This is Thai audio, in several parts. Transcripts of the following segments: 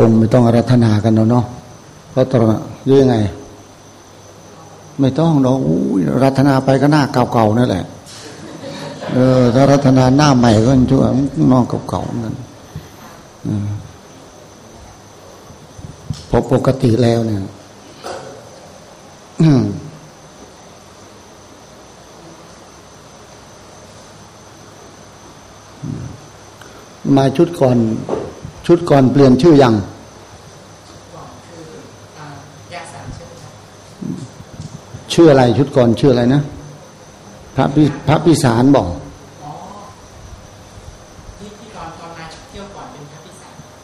คงไม่ต้องอารัธนากันแล้วเนาะเพราะตรงยืยังไง ไม่ต้องเนาะรัธนาไปก็หน้าเก่าๆนั่นแหละเออถ้ารัธนาหน้าใหม่ก็ชั่วน้อกเก่าๆนั่นพอปกติแล้วเนี่ยมาชุดก่อน ชุดก่อนเปลี่ยนชื่อยังชื่ออะไรชุดก่อนชื่ออะไรนะ พระพิพระพิสารบอก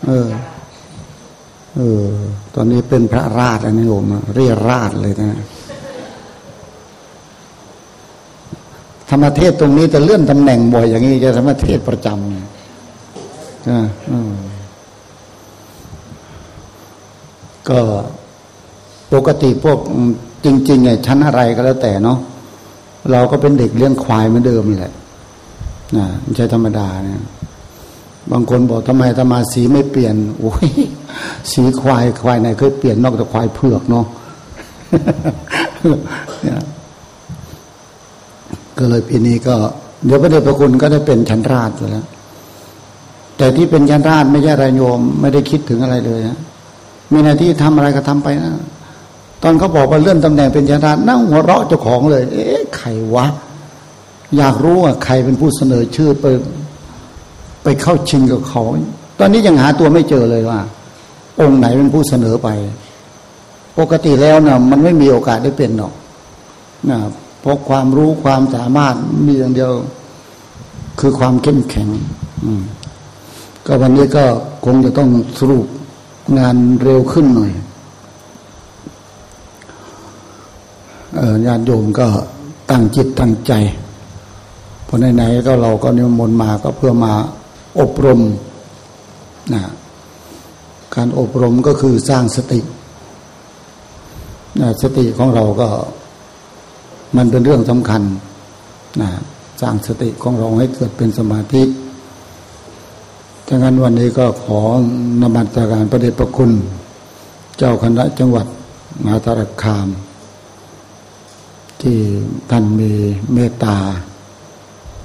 เออ เออ ตอนนี้เป็นพระราชอันนี้ผมเรียราชเลยนะธรรมเทศตรงนี้จะเลื่อนตำแหน่งบ่อยอย่างนี้จะธรรมเทศประจำนะ ก็ปกติพวกจริงๆไงชั้นอะไรก็แล้วแต่เนาะเราก็เป็นเด็กเลี้ยงควายเหมือนเดิมนี่แหละนะไม่ใช่ธรรมดาเนี่ยบางคนบอกทำไมธรรมาสีไม่เปลี่ยนโอ้ยสีควายควายไหนเคยเปลี่ยนนอกจากควายเผือกเนาะก็เลยปีนี้ก็ เดี๋ยวพระเดชพระคุณก็ได้เป็นชั้นราชแล้วแต่ที่เป็นชั้นราชไม่ใช่ไรโยม ไม่ได้คิดถึงอะไรเลยนะ มีหน้าที่ทำอะไรก็ทำไปนะตอนเขาบอกว่าเลื่อนตำแหน่งเป็นชนะนั่งหัวเราะเจ้าของเลย เอ๊ะใครวะ อยากรู้ว่าใครเป็นผู้เสนอชื่อไปไปเข้าชิงกับเขา ตอนนี้ยังหาตัวไม่เจอเลยว่า องค์ไหนเป็นผู้เสนอไป ปกติแล้วนะมันไม่มีโอกาสได้เป็นหรอกนะเพราะความรู้ความสามารถมีอย่างเดียว คือความเข้มแข็งก็วันนี้ก็คงจะต้องสรุป งานเร็วขึ้นหน่อยญาติโยมก็ตั้งจิตตั้งใจพอไหนๆก็เราก็นิมนต์มาก็เพื่อมาอบรมนะการอบรมก็คือสร้างสตินะสติของเราก็มันเป็นเรื่องสำคัญนะสร้างสติของเราให้เกิดเป็นสมาธิ ดังนั้นวันนี้ก็ขอนมัสการประเดชประคุณ เจ้าคณะจังหวัดมหาตารคาม ที่ท่านมีเมตตา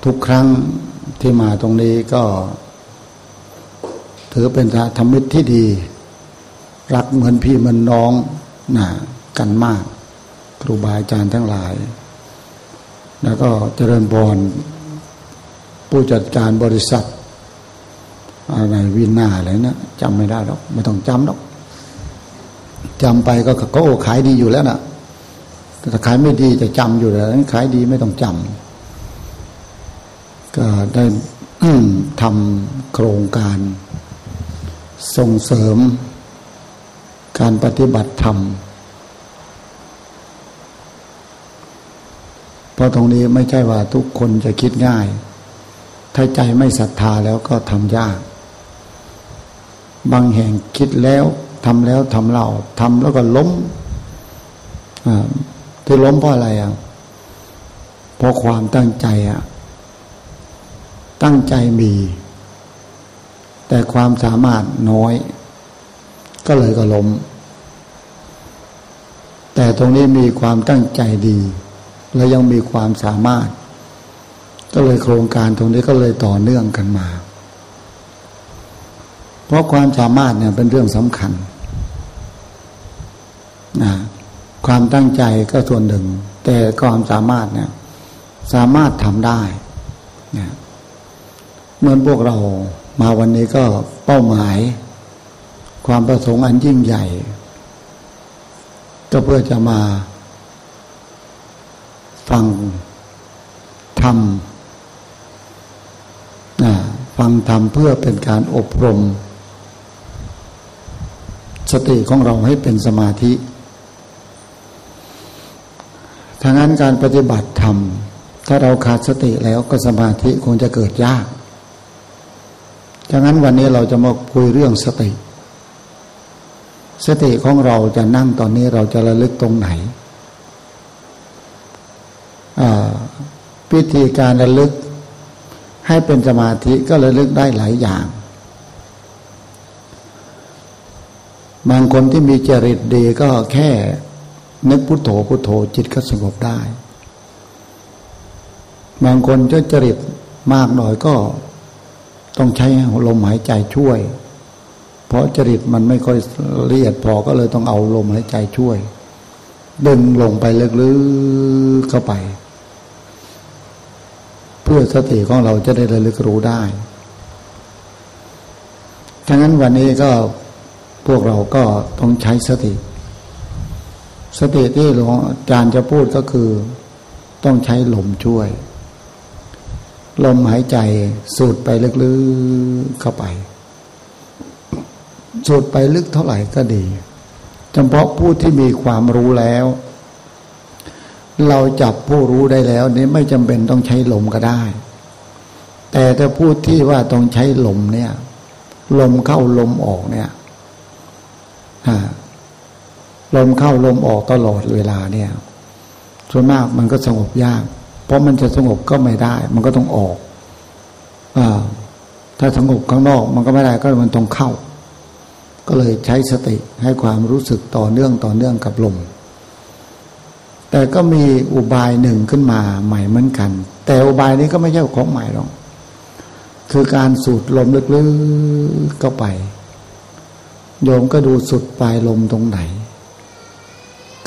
ทุกครั้งที่มาตรงนี้ก็ ถือเป็นธรรมิตรที่ดี รักเหมือนพี่เหมือนน้องนะกันมาก ครูบาอาจารย์ทั้งหลาย แล้วก็เจริญบอลผู้จัดการบริษัท อะไรวินาอะไรนะจำไม่ได้หรอกไม่ต้องจำหรอกจำไปก็เขาขายดีอยู่แล้วนะ่ะถ้าขายไม่ดีจะจำอยู่แล้วขายดีไม่ต้องจำก็ได้ทำโครงการ ส่งเสริม การปฏิบัติธรรมเพราะตรงนี้ไม่ใช่ว่าทุกคนจะคิดง่าย ถ้าใจไม่ศรัทธาแล้วก็ทำยาก บางแห่งคิดแล้วทำแล้วทำเล่าทำแล้วก็ล้มที่ล้มเพราะอะไรอะเพราะความตั้งใจอะ ตั้งใจมี แต่ความสามารถน้อย ก็เลยก็ล้ม แต่ตรงนี้มีความตั้งใจดี และยังมีความสามารถ ก็เลยโครงการตรงนี้ก็เลยต่อเนื่องกันมา เพราะความสามารถเนี่ยเป็นเรื่องสำคัญนะความตั้งใจก็ส่วนหนึ่ง แต่ความสามารถเนี่ย สามารถทำได้นะเมื่อพวกเรามาวันนี้ก็เป้าหมาย ความประสงค์อันยิ่งใหญ่ ก็เพื่อจะมา ฟังทำนะฟังทำเพื่อเป็นการอบรม สติของเราให้เป็นสมาธิถ้างั้นการปฏิบัติธรรม ถ้าเราขาดสติแล้วก็สมาธิคงจะเกิดยากดังนั้นวันนี้เราจะมาคุยเรื่องสติ สติของเราจะนั่งตอนนี้เราจะระลึกตรงไหนพิธีการระลึกให้เป็นสมาธิก็ระลึกได้หลายอย่าง บางคนที่มีจริตดีก็แค่ นึกพุโทโธพุโทโธจิตก็สงบได้ บางคนจะจริตมากหน่อยก็ต้องใช้ลมหายใจช่วย เพราะจริตมันไม่ค่อยละเอียดพอก็เลยต้องเอาลมหายใจช่วย ดึงลงไปลึกๆเข้าไป เพื่อสติของเราจะได้ระลึกรู้ได้ทั้งนั้นวันนี้ก็ พวกเราก็ต้องใช้สติ สติที่หลวงอาจารย์จะพูดก็คือ ต้องใช้ลมช่วย ลมหายใจสูดไปลึกๆเข้าไป สูดไปลึกเท่าไหร่ก็ดีเฉพาะผู้ที่มีความรู้แล้ว เราจับผู้รู้ได้แล้วนี่ไม่จำเป็นต้องใช้ลมก็ได้ แต่ถ้าพูดที่ว่าต้องใช้ลมเนี่ย ลมเข้าลมออกเนี่ย ลมเข้าลมออกตลอดเวลาเนี่ยส่วนมากมันก็สงบยาก เพราะมันจะสงบก็ไม่ได้ มันก็ต้องออกอถ้าสงบข้างนอกมันก็ไม่ได้ก็มันต้องเข้า ก็เลยใช้สติให้ความรู้สึกต่อเนื่องต่อเนื่องกับลม แต่ก็มีอุบายหนึ่งขึ้นมาใหม่เหมือนกัน แต่อุบายนี้ก็ไม่ใช่ของใหม่หรอกคือการสูดลมลึกๆเข้าไป โยมก็ดูสุดปลายลมตรงไหน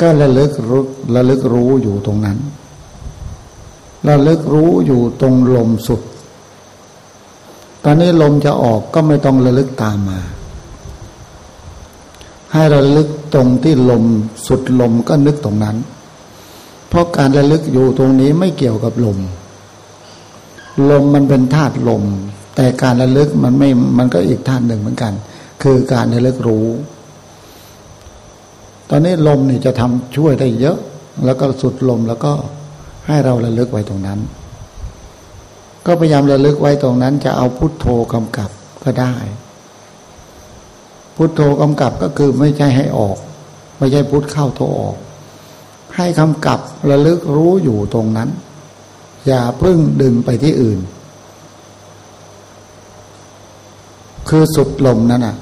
ก็ระลึกรู้ระลึกรู้อยู่ตรงนั้นระลึกรู้อยู่ตรงลมสุด ตอนนี้ลมจะออกก็ไม่ต้องระลึกตามมา ให้ระลึกตรงที่ลมสุดลมก็นึกตรงนั้น เพราะการระลึกอยู่ตรงนี้ไม่เกี่ยวกับลม ลมมันเป็นธาตุลม แต่การระลึกมันไม่ มันก็อีกธาตุหนึ่งเหมือนกัน คือการระลึกรู้ ตอนนี้ลมนี่จะทำช่วยได้เยอะ แล้วก็สุดลมแล้วก็ให้เราระลึกไว้ตรงนั้น ก็พยายามระลึกไว้ตรงนั้น จะเอาพุทโธกำกับก็ได้ พุทโธกำกับก็คือไม่ใช่ให้ออก ไม่ใช่พุทเข้าโธออก ให้กำกับระลึกรู้อยู่ตรงนั้น อย่าพึ่งดึงไปที่อื่น คือสุดลมนั่นน่ะ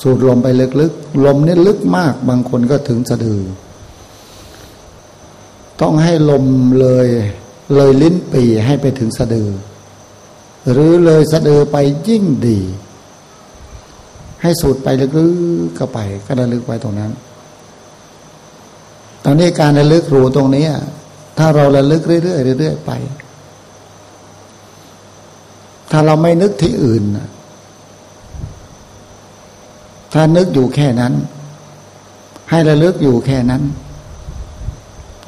สูดลมไปลึกๆ ลมนี่ลึกมาก บางคนก็ถึงสะดือ ต้องให้ลมเลยเลยลิ้นปีให้ไปถึงสะดือ หรือเลยสะดือไปยิ่งดี ให้สูดไปลึกๆเข้าไป ก็ระลึกไว้ตรงนั้น ตอนนี้การระลึกรู้ตรงนี้ถ้าเราระลึกเรื่อยๆเรื่อยๆไป ถ้าเราไม่นึกที่อื่น ถ้านึกอยู่แค่นั้น ให้ระลึกอยู่แค่นั้น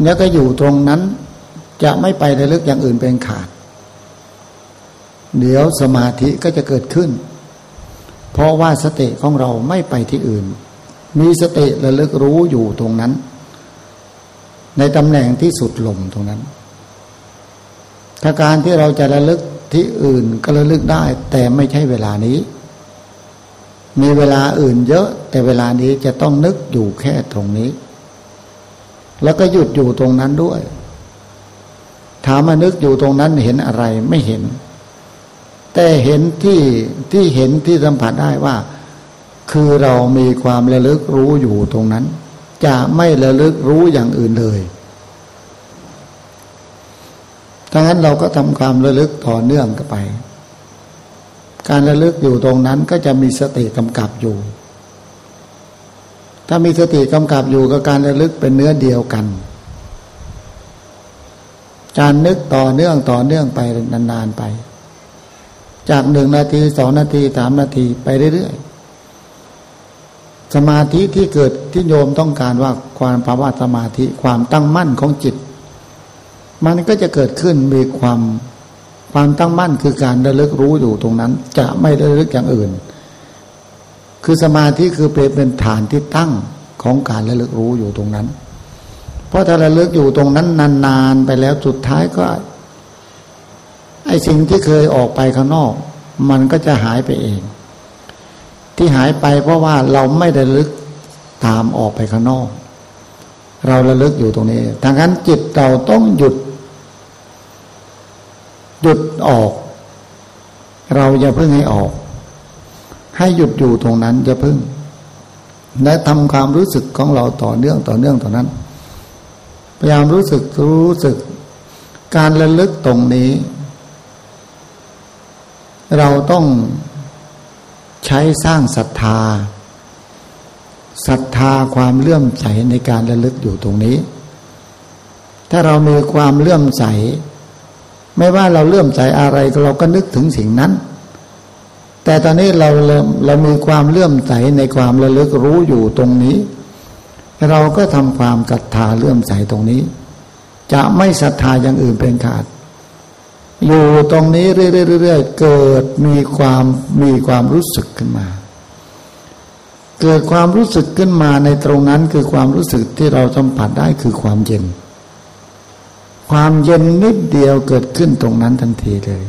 แล้วก็อยู่ตรงนั้น จะไม่ไประลึกอย่างอื่นเป็นขาด เดี๋ยวสมาธิก็จะเกิดขึ้น เพราะว่าสติของเราไม่ไปที่อื่น มีสติระลึกรู้อยู่ตรงนั้น ในตำแหน่งที่สุดลมตรงนั้น ถ้าการที่เราจะระลึกที่อื่นก็ระลึกได้ แต่ไม่ใช่เวลานี้ มีเวลาอื่นเยอะ แต่เวลานี้จะต้องนึกอยู่แค่ตรงนี้ แล้วก็หยุดอยู่ตรงนั้นด้วย ถามมานึกอยู่ตรงนั้นเห็นอะไรไม่เห็น แต่เห็นที่ที่เห็นที่สัมผัสได้ว่า คือเรามีความระลึกรู้อยู่ตรงนั้น จะไม่ระลึกรู้อย่างอื่นเลยดังนั้นเราก็ทำความระลึกต่อเนื่องกันไป การระลึกอยู่ตรงนั้นก็จะมีสติกำกับอยู่ ถ้ามีสติกำกับอยู่กับการระลึกเป็นเนื้อเดียวกัน การนึกต่อเนื่องต่อเนื่องไปนานๆไป จากหนึ่งนาทีสองนาทีสามนาทีไปเรื่อยๆ สมาธิที่เกิดที่โยมต้องการว่าความภาวะสมาธิความตั้งมั่นของจิต มันก็จะเกิดขึ้นมีความ ความตั้งมั่นคือการระลึกรู้อยู่ตรงนั้น จะไม่ระลึกอย่างอื่น คือสมาธิคือเป็นฐานที่ตั้งของการระลึกรู้อยู่ตรงนั้น เพราะถ้าระลึกอยู่ตรงนั้นนานๆไปแล้วสุดท้ายก็ไอสิ่งที่เคยออกไปข้างนอก มันก็จะหายไปเอง ที่หายไปเพราะว่าเราไม่ได้ลึกตามออกไปข้างนอก เราระลึกอยู่ตรงนี้ทางนั้นจิตเราต้องหยุด หยุดออก เราอย่าเพิ่งให้ออก ให้หยุดอยู่ตรงนั้นอย่าเพิ่ง และทำความรู้สึกของเราต่อเนื่องต่อเนื่องต่อนั้น พยายามรู้สึกรู้สึก การระลึกตรงนี้ เราต้องใช้สร้างศรัทธาศรัทธาความเลื่อมใสในการระลึกอยู่ตรงนี้ ถ้าเรามีความเลื่อมใส ไม่ว่าเราเลื่อมใสอะไรเราก็นึกถึงสิ่งนั้น แต่ตอนนี้เราเรามีความเลื่อมใสในความระลึกรู้อยู่ตรงนี้ เราก็ทำความศรัทธาเลื่อมใสตรงนี้ จะไม่ศรัทธาอย่างอื่นเป็นขาด อยู่ตรงนี้เรื่อยๆเกิดมีความมีความรู้สึกขึ้นมา เกิดความรู้สึกขึ้นมาในตรงนั้นคือความรู้สึกที่เราสัมผัสได้คือความเย็น ความเย็นนิดเดียวเกิดขึ้นตรงนั้นทันทีเลย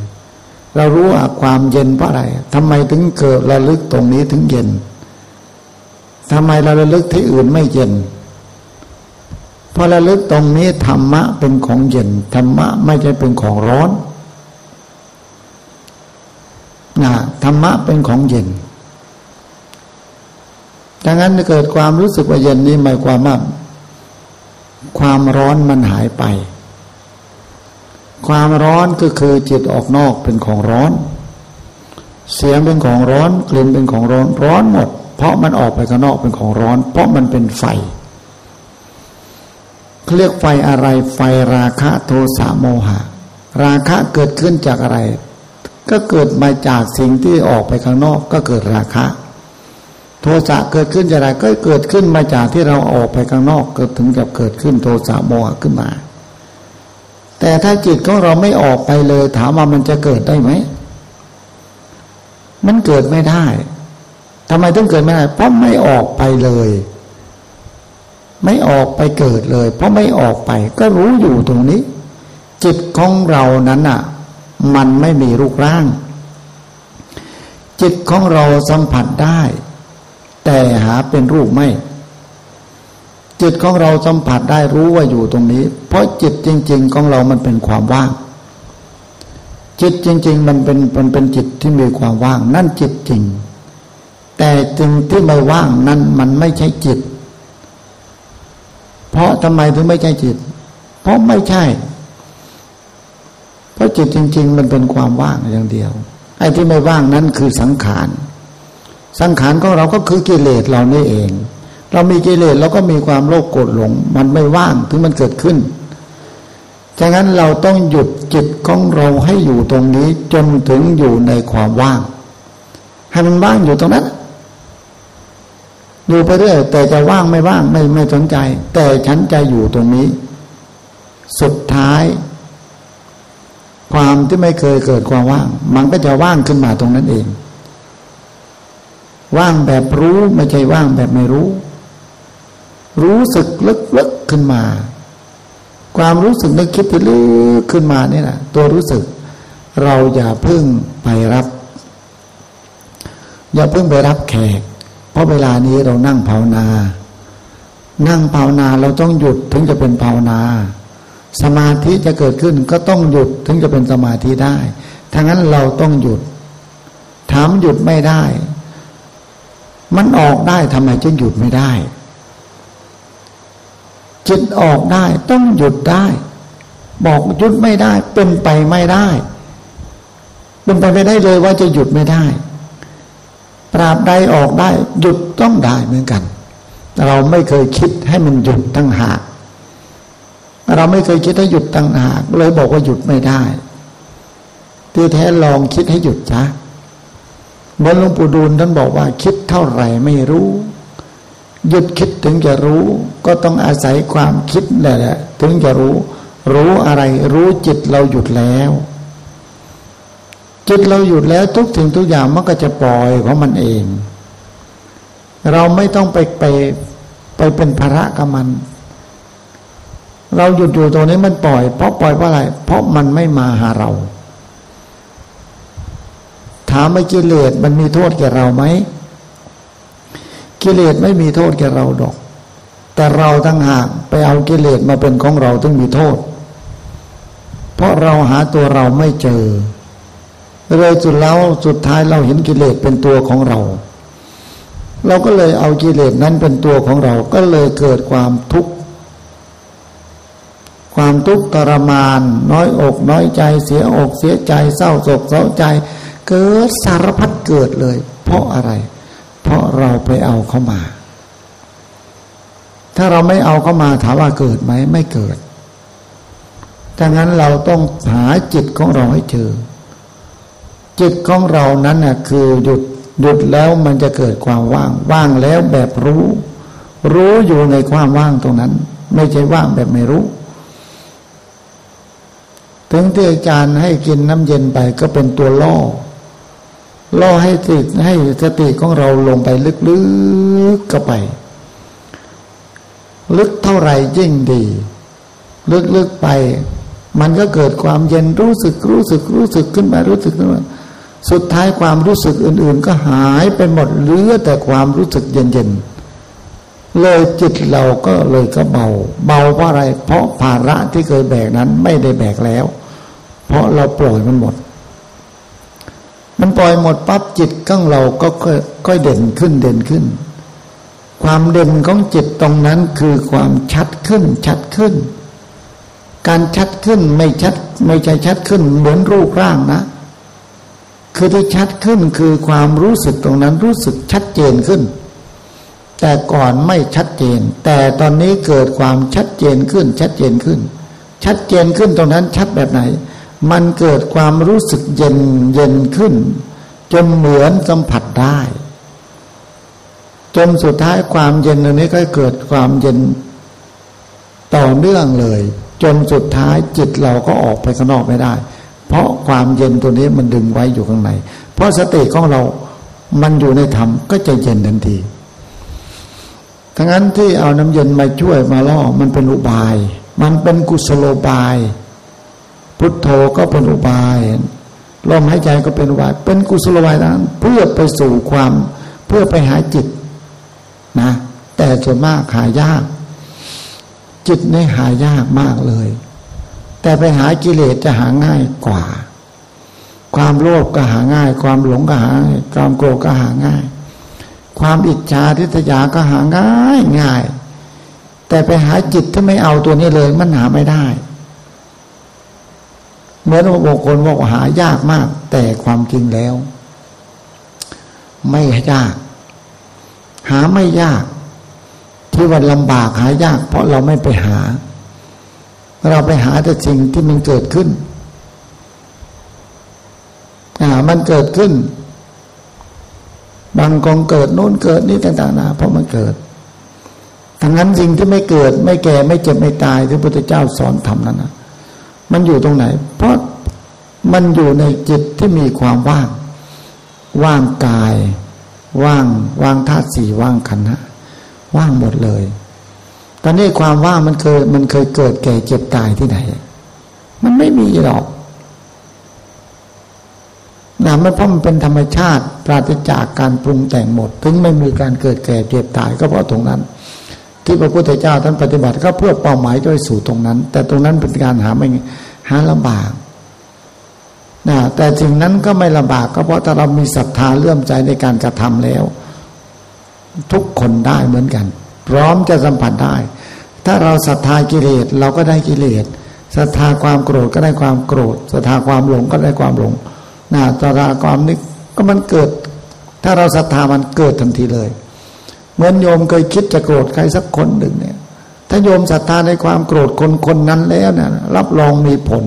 เรารู้ว่าความเย็นเพราะอะไรทำไมถึงเกิดระลึกตรงนี้ถึงเย็นทำไมเราระลึกที่อื่นไม่เย็นพอระลึกตรงนี้ธรรมะเป็นของเย็นธรรมะไม่ใช่เป็นของร้อนนะธรรมะเป็นของเย็นดังนั้นเกิดความรู้สึกว่าเย็นนี้หมายความว่าความร้อนมันหายไป ความร้อนก็คือจิตออกนอกเป็นของร้อน เสียงเป็นของร้อน กลิ่นเป็นของร้อนร้อนหมด เพราะมันออกไปข้างนอกเป็นของร้อน เพราะมันเป็นไฟเขาเรียกไฟอะไรไฟราคะโทสะโมหะ ราคะเกิดขึ้นจากอะไร ก็เกิดมาจากสิ่งที่ออกไปข้างนอกก็เกิดราคะ โทสะเกิดขึ้นจากอะไรก็เกิดขึ้นมาจากที่เราออกไปข้างนอก เกิดถึงกับเกิดขึ้นโทสะโมหะขึ้นมา แต่ถ้าจิตของเราไม่ออกไปเลย ถามว่ามันจะเกิดได้ไหม มันเกิดไม่ได้ทำไมต้องเกิดไม่ได้ เพราะไม่ออกไปเลย ไม่ออกไปเกิดเลย เพราะไม่ออกไป ก็รู้อยู่ตรงนี้ จิตของเรานั้นอะ มันไม่มีรูปร่าง จิตของเราสัมผัสได้ แต่หาเป็นรูปไม่ จิตของเราสัมผัสได้รู้ว่าอยู่ตรงนี้ เพราะจิตจริง ๆ ของเรามันเป็นความว่าง จิตจริง ๆ มันเป็นมันเป็นจิตที่มีความว่าง นั่นจิตจริง แต่จริงที่ไม่ว่างนั้นมันไม่ใช่จิต เพราะทำไมถึงไม่ใช่จิต เพราะไม่ใช่ เพราะจิตจริง ๆ มันเป็นความว่างอย่างเดียวไอ้ที่ไม่ว่างนั้นคือสังขารสังขารของเราก็คือกิเลสเรานี่เอง เรามีกิเลสเราก็มีความโลภโกรธหลง มันไม่ว่างถึงมันเกิดขึ้นฉะนั้นเราต้องหยุดจิตของเราให้อยู่ตรงนี้จนถึงอยู่ในความว่าง ให้มันว่างอยู่ตรงนั้นอยู่ไปเรื่อยแต่จะว่างไม่ว่างไม่ไม่สนใจ แต่ฉันจะอยู่ตรงนี้ สุดท้าย ความที่ไม่เคยเกิดความว่าง มันก็จะว่างขึ้นมาตรงนั้นเอง ว่างแบบรู้ไม่ใช่ว่างแบบไม่รู้ รู้สึกลึกๆขึ้นมา ความรู้สึกนึกคิดที่ลึกขึ้นมาเนี่แหละตัวรู้สึก เราอย่าพึ่งไปรับ อย่าพึ่งไปรับแขก เพราะเวลานี้เรานั่งภาวนา นั่งภาวนาเราต้องหยุดถึงจะเป็นภาวนา สมาธิจะเกิดขึ้นก็ต้องหยุดถึงจะเป็นสมาธิได้ทั้งนั้นเราต้องหยุด ถามหยุดไม่ได้ มันออกได้ทำไมจึงหยุดไม่ได้ จิตออกได้ต้องหยุดได้ บอกหยุดไม่ได้ เป็นไปไม่ได้ เป็นไปไม่ได้เลยว่าจะหยุดไม่ได้ ปราบใดออกได้ หยุดต้องได้เหมือนกัน เราไม่เคยคิดให้มันหยุดตั้งหากเราไม่เคยคิดให้หยุดตั้งหากเลยบอกว่าหยุดไม่ได้ ที่แท้ลองคิดให้หยุดจ้ะเหมือนหลวงปู่ดูลท่านบอกว่า คิดเท่าไหร่ไม่รู้ หยุดคิดถึงจะรู้ ก็ต้องอาศัยความคิดแหละ ถึงจะรู้ รู้อะไร รู้จิตเราหยุดแล้ว จิตเราหยุดแล้วทุกสิ่งทุกอย่างมันก็จะปล่อยของมันเอง เราไม่ต้องไปไปไปเป็นภาระกับมัน เราหยุดอยู่ตรงนี้มันปล่อย เพราะปล่อยเพราะอะไร เพราะมันไม่มาหาเรา ถามว่ากิเลสมันมีโทษแก่เราไหม กิเลสไม่มีโทษแก่เราดอก แต่เราทั้งหากไปเอากิเลสมาเป็นของเราต้องมีโทษ เพราะเราหาตัวเราไม่เจอเลยสุดแล้วสุดท้ายเราเห็นกิเลสเป็นตัวของเรา เราก็เลยเอากิเลสนั้นเป็นตัวของเรา ก็เลยเกิดความทุกข์ความทุกข์ทรมาน น้อยอกน้อยใจเสียอกเสียใจเศร้าโศกเศร้าใจ เกิดสารพัดเกิดเลย เพราะอะไร ราะเราไปเอาเข้ามา ถ้าเราไม่เอาเข้ามาถามว่าเกิดไหมไม่เกิดดังนั้นเราต้องหาจิตของเราให้เจอ จิตของเรานั้นน่ะคือหยุดหยุดแล้วมันจะเกิดความว่าง ว่างแล้วแบบรู้ รู้อยู่ในความว่างตรงนั้น ไม่ใช่ว่างแบบไม่รู้ ถึงที่อาจารย์ให้กินน้ำเย็นไปก็เป็นตัวล่อ ล่อให้ติดให้สติของเราลงไปลึกๆก็ไป ลึกเท่าไหร่ยิ่งดี ลึกๆไป มันก็เกิดความเย็นรู้สึกรู้สึกรู้สึกขึ้นมารู้สึกขึ้นมาสุดท้ายความรู้สึกอื่น ๆ ก็หายไปหมดเหลือแต่ความรู้สึกเย็นๆเลยจิตเราก็เลยก็เบา เบาเพราะอะไร เพราะภาระที่เคยแบกนั้นไม่ได้แบกแล้ว เพราะเราปล่อยมันหมด มันปล่อยหมดปั๊บจิตของเราก็ค่อยเด่นขึ้นเด่นขึ้น ความเด่นของจิตตรงนั้นคือความชัดขึ้นชัดขึ้น การชัดขึ้นไม่ชัดไม่ใช่ชัดขึ้นเหมือนรูปร่างนะ คือที่ชัดขึ้นคือความรู้สึกตรงนั้นรู้สึกชัดเจนขึ้น แต่ก่อนไม่ชัดเจน แต่ตอนนี้เกิดความชัดเจนขึ้นชัดเจนขึ้น ชัดเจนขึ้นตรงนั้นชัดแบบไหน มันเกิดความรู้สึกเย็นเย็นขึ้น จนเหมือนสัมผัสได้ จนสุดท้ายความเย็นตรงนี้ก็เกิดความเย็นต่อเนื่องเลย จนสุดท้ายจิตเราก็ออกไปข้างนอกไม่ได้ เพราะความเย็นตัวนี้มันดึงไว้อยู่ข้างใน เพราะสติของเรา มันอยู่ในธรรมก็จะเย็นทันทีทั้งนั้นที่เอาน้ำเย็นมาช่วยมาล่อมันเป็นอุบาย มันเป็นกุศโลบาย พุทโธก็เป็นอุบายลมหายใจก็เป็นอุบาย เป็นกุศโลบายนั้นเพื่อไปสู่ความเพื่อไปหาจิตนะ แต่ส่วนมากหายาก จิตนี่หายากมากเลย แต่ไปหากิเลสจะหาง่ายกว่า ความโลภก็หาง่าย ความหลงก็หาง่ายความโกรธก็หาง่าย ความอิจฉาทิฏยาก็หาง่ายง่าย แต่ไปหาจิตที่ไม่เอาตัวนี้เลยมันหาไม่ได้ เหมือนบางคนบอกหายากมาก แต่ความจริงแล้ว ไม่ยาก หาไม่ยาก ที่ว่าลำบากหายาก เพราะเราไม่ไปหา เราไปหาแต่สิ่งที่มันเกิดขึ้นอ่ามันเกิดขึ้น บางกองเกิดโน้นเกิดนี่ต่างๆนะเพราะมันเกิดทั้งนั้นสิ่งที่ไม่เกิด ไม่แก่ไม่เจ็บไม่ตายที่พระพุทธเจ้าสอนทำนั้นนะ มันอยู่ตรงไหน เพราะมันอยู่ในจิตที่มีความว่าง ว่างกาย ว่างว่างธาตุสี่ว่างขันธ์ว่างหมดเลย ตอนนี้ความว่างมันเคยมันเคยเกิดแก่เจ็บตายที่ไหน มันไม่มีหรอกนะมันเพราะมันเป็นธรรมชาติปราศจากการปรุงแต่งหมด ถึงไม่มีการเกิดแก่เจ็บตายก็เพราะตรงนั้น ที่พระพุทธเจ้าท่านปฏิบัติก็เพื่อเป้าหมายด้วยสู่ตรงนั้น แต่ตรงนั้นเป็นการหาไม่หาลำบากนะแต่สิ่งนั้นก็ไม่ลำบากก็เพราะถ้าเรามีศรัทธาเลื่อมใจในการกระทำแล้ว ทุกคนได้เหมือนกัน พร้อมจะสัมผัสได้ ถ้าเราศรัทธากิเลสเราก็ได้กิเลสศรัทธาความโกรธก็ได้ความโกรธศรัทธาความหลงก็ได้ความหลงนะศรัทธาความนึกก็มันเกิด ถ้าเราศรัทธามันเกิดทันทีเลย เหมือนโยมเคยคิดจะโกรธใครสักคนหนึ่งเนี่ย ถ้าโยมศรัทธาในความโกรธคนคนนั้นแล้วเนี่ยรับรองมีผล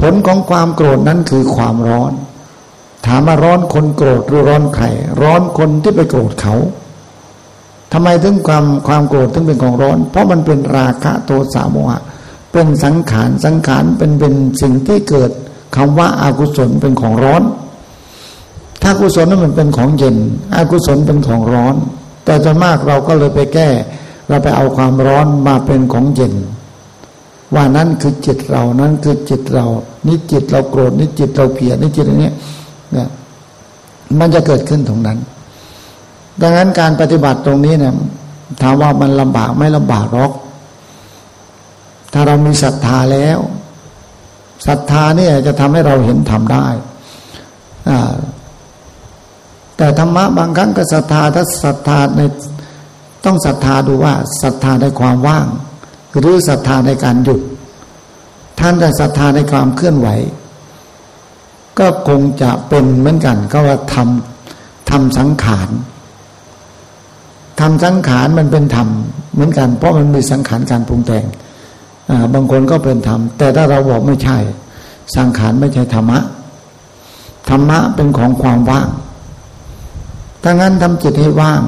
ผลของความโกรธนั้นคือความร้อน ถามว่าร้อนคนโกรธหรือร้อนใครร้อนคนที่ไปโกรธเขาทำไมถึงความความโกรธถึงเป็นของร้อน เพราะมันเป็นราคะโทสะโมหะเป็นสังขารสังขารเป็นเป็นสิ่งที่เกิดคำว่าอากุศลเป็นของร้อน ถ้ากุศลนั้นมันเป็นของเย็นอากุศลเป็นของร้อน แต่จนมากเราก็เลยไปแก้ เราไปเอาความร้อนมาเป็นของเย็น ว่านั้นคือจิตเรานั้นคือจิตเรา นี่จิตเราโกรธนี่จิตเราเกลียดนี่จิตอันนี้เนี่ยมันจะเกิดขึ้นตรงนั้น ดังนั้นการปฏิบัติตรงนี้เนี่ยถามว่ามันลำบากไม่ลำบากหรอก ถ้าเรามีศรัทธาแล้วศรัทธาเนี่ยจะทำให้เราเห็นทำได้ แต่ธรรมะบางครั้งก็ศรัทธาถ้าศรัทธาในต้องศรัทธาดูว่าศรัทธาในความว่าง หรือศรัทธาในการหยุด ท่านจะศรัทธาในความเคลื่อนไหว ก็คงจะเป็นเหมือนกัน ก็ว่าทำทำสังขารทำสังขารมันเป็นธรรมเหมือนกัน เพราะมันมีสังขารการปรุงแต่งบางคนก็เป็นธรรมแต่ถ้าเราบอกไม่ใช่ สังขารไม่ใช่ธรรมะธรรมะเป็นของความว่าง ถ้างั้นทำจิตให้ว่าง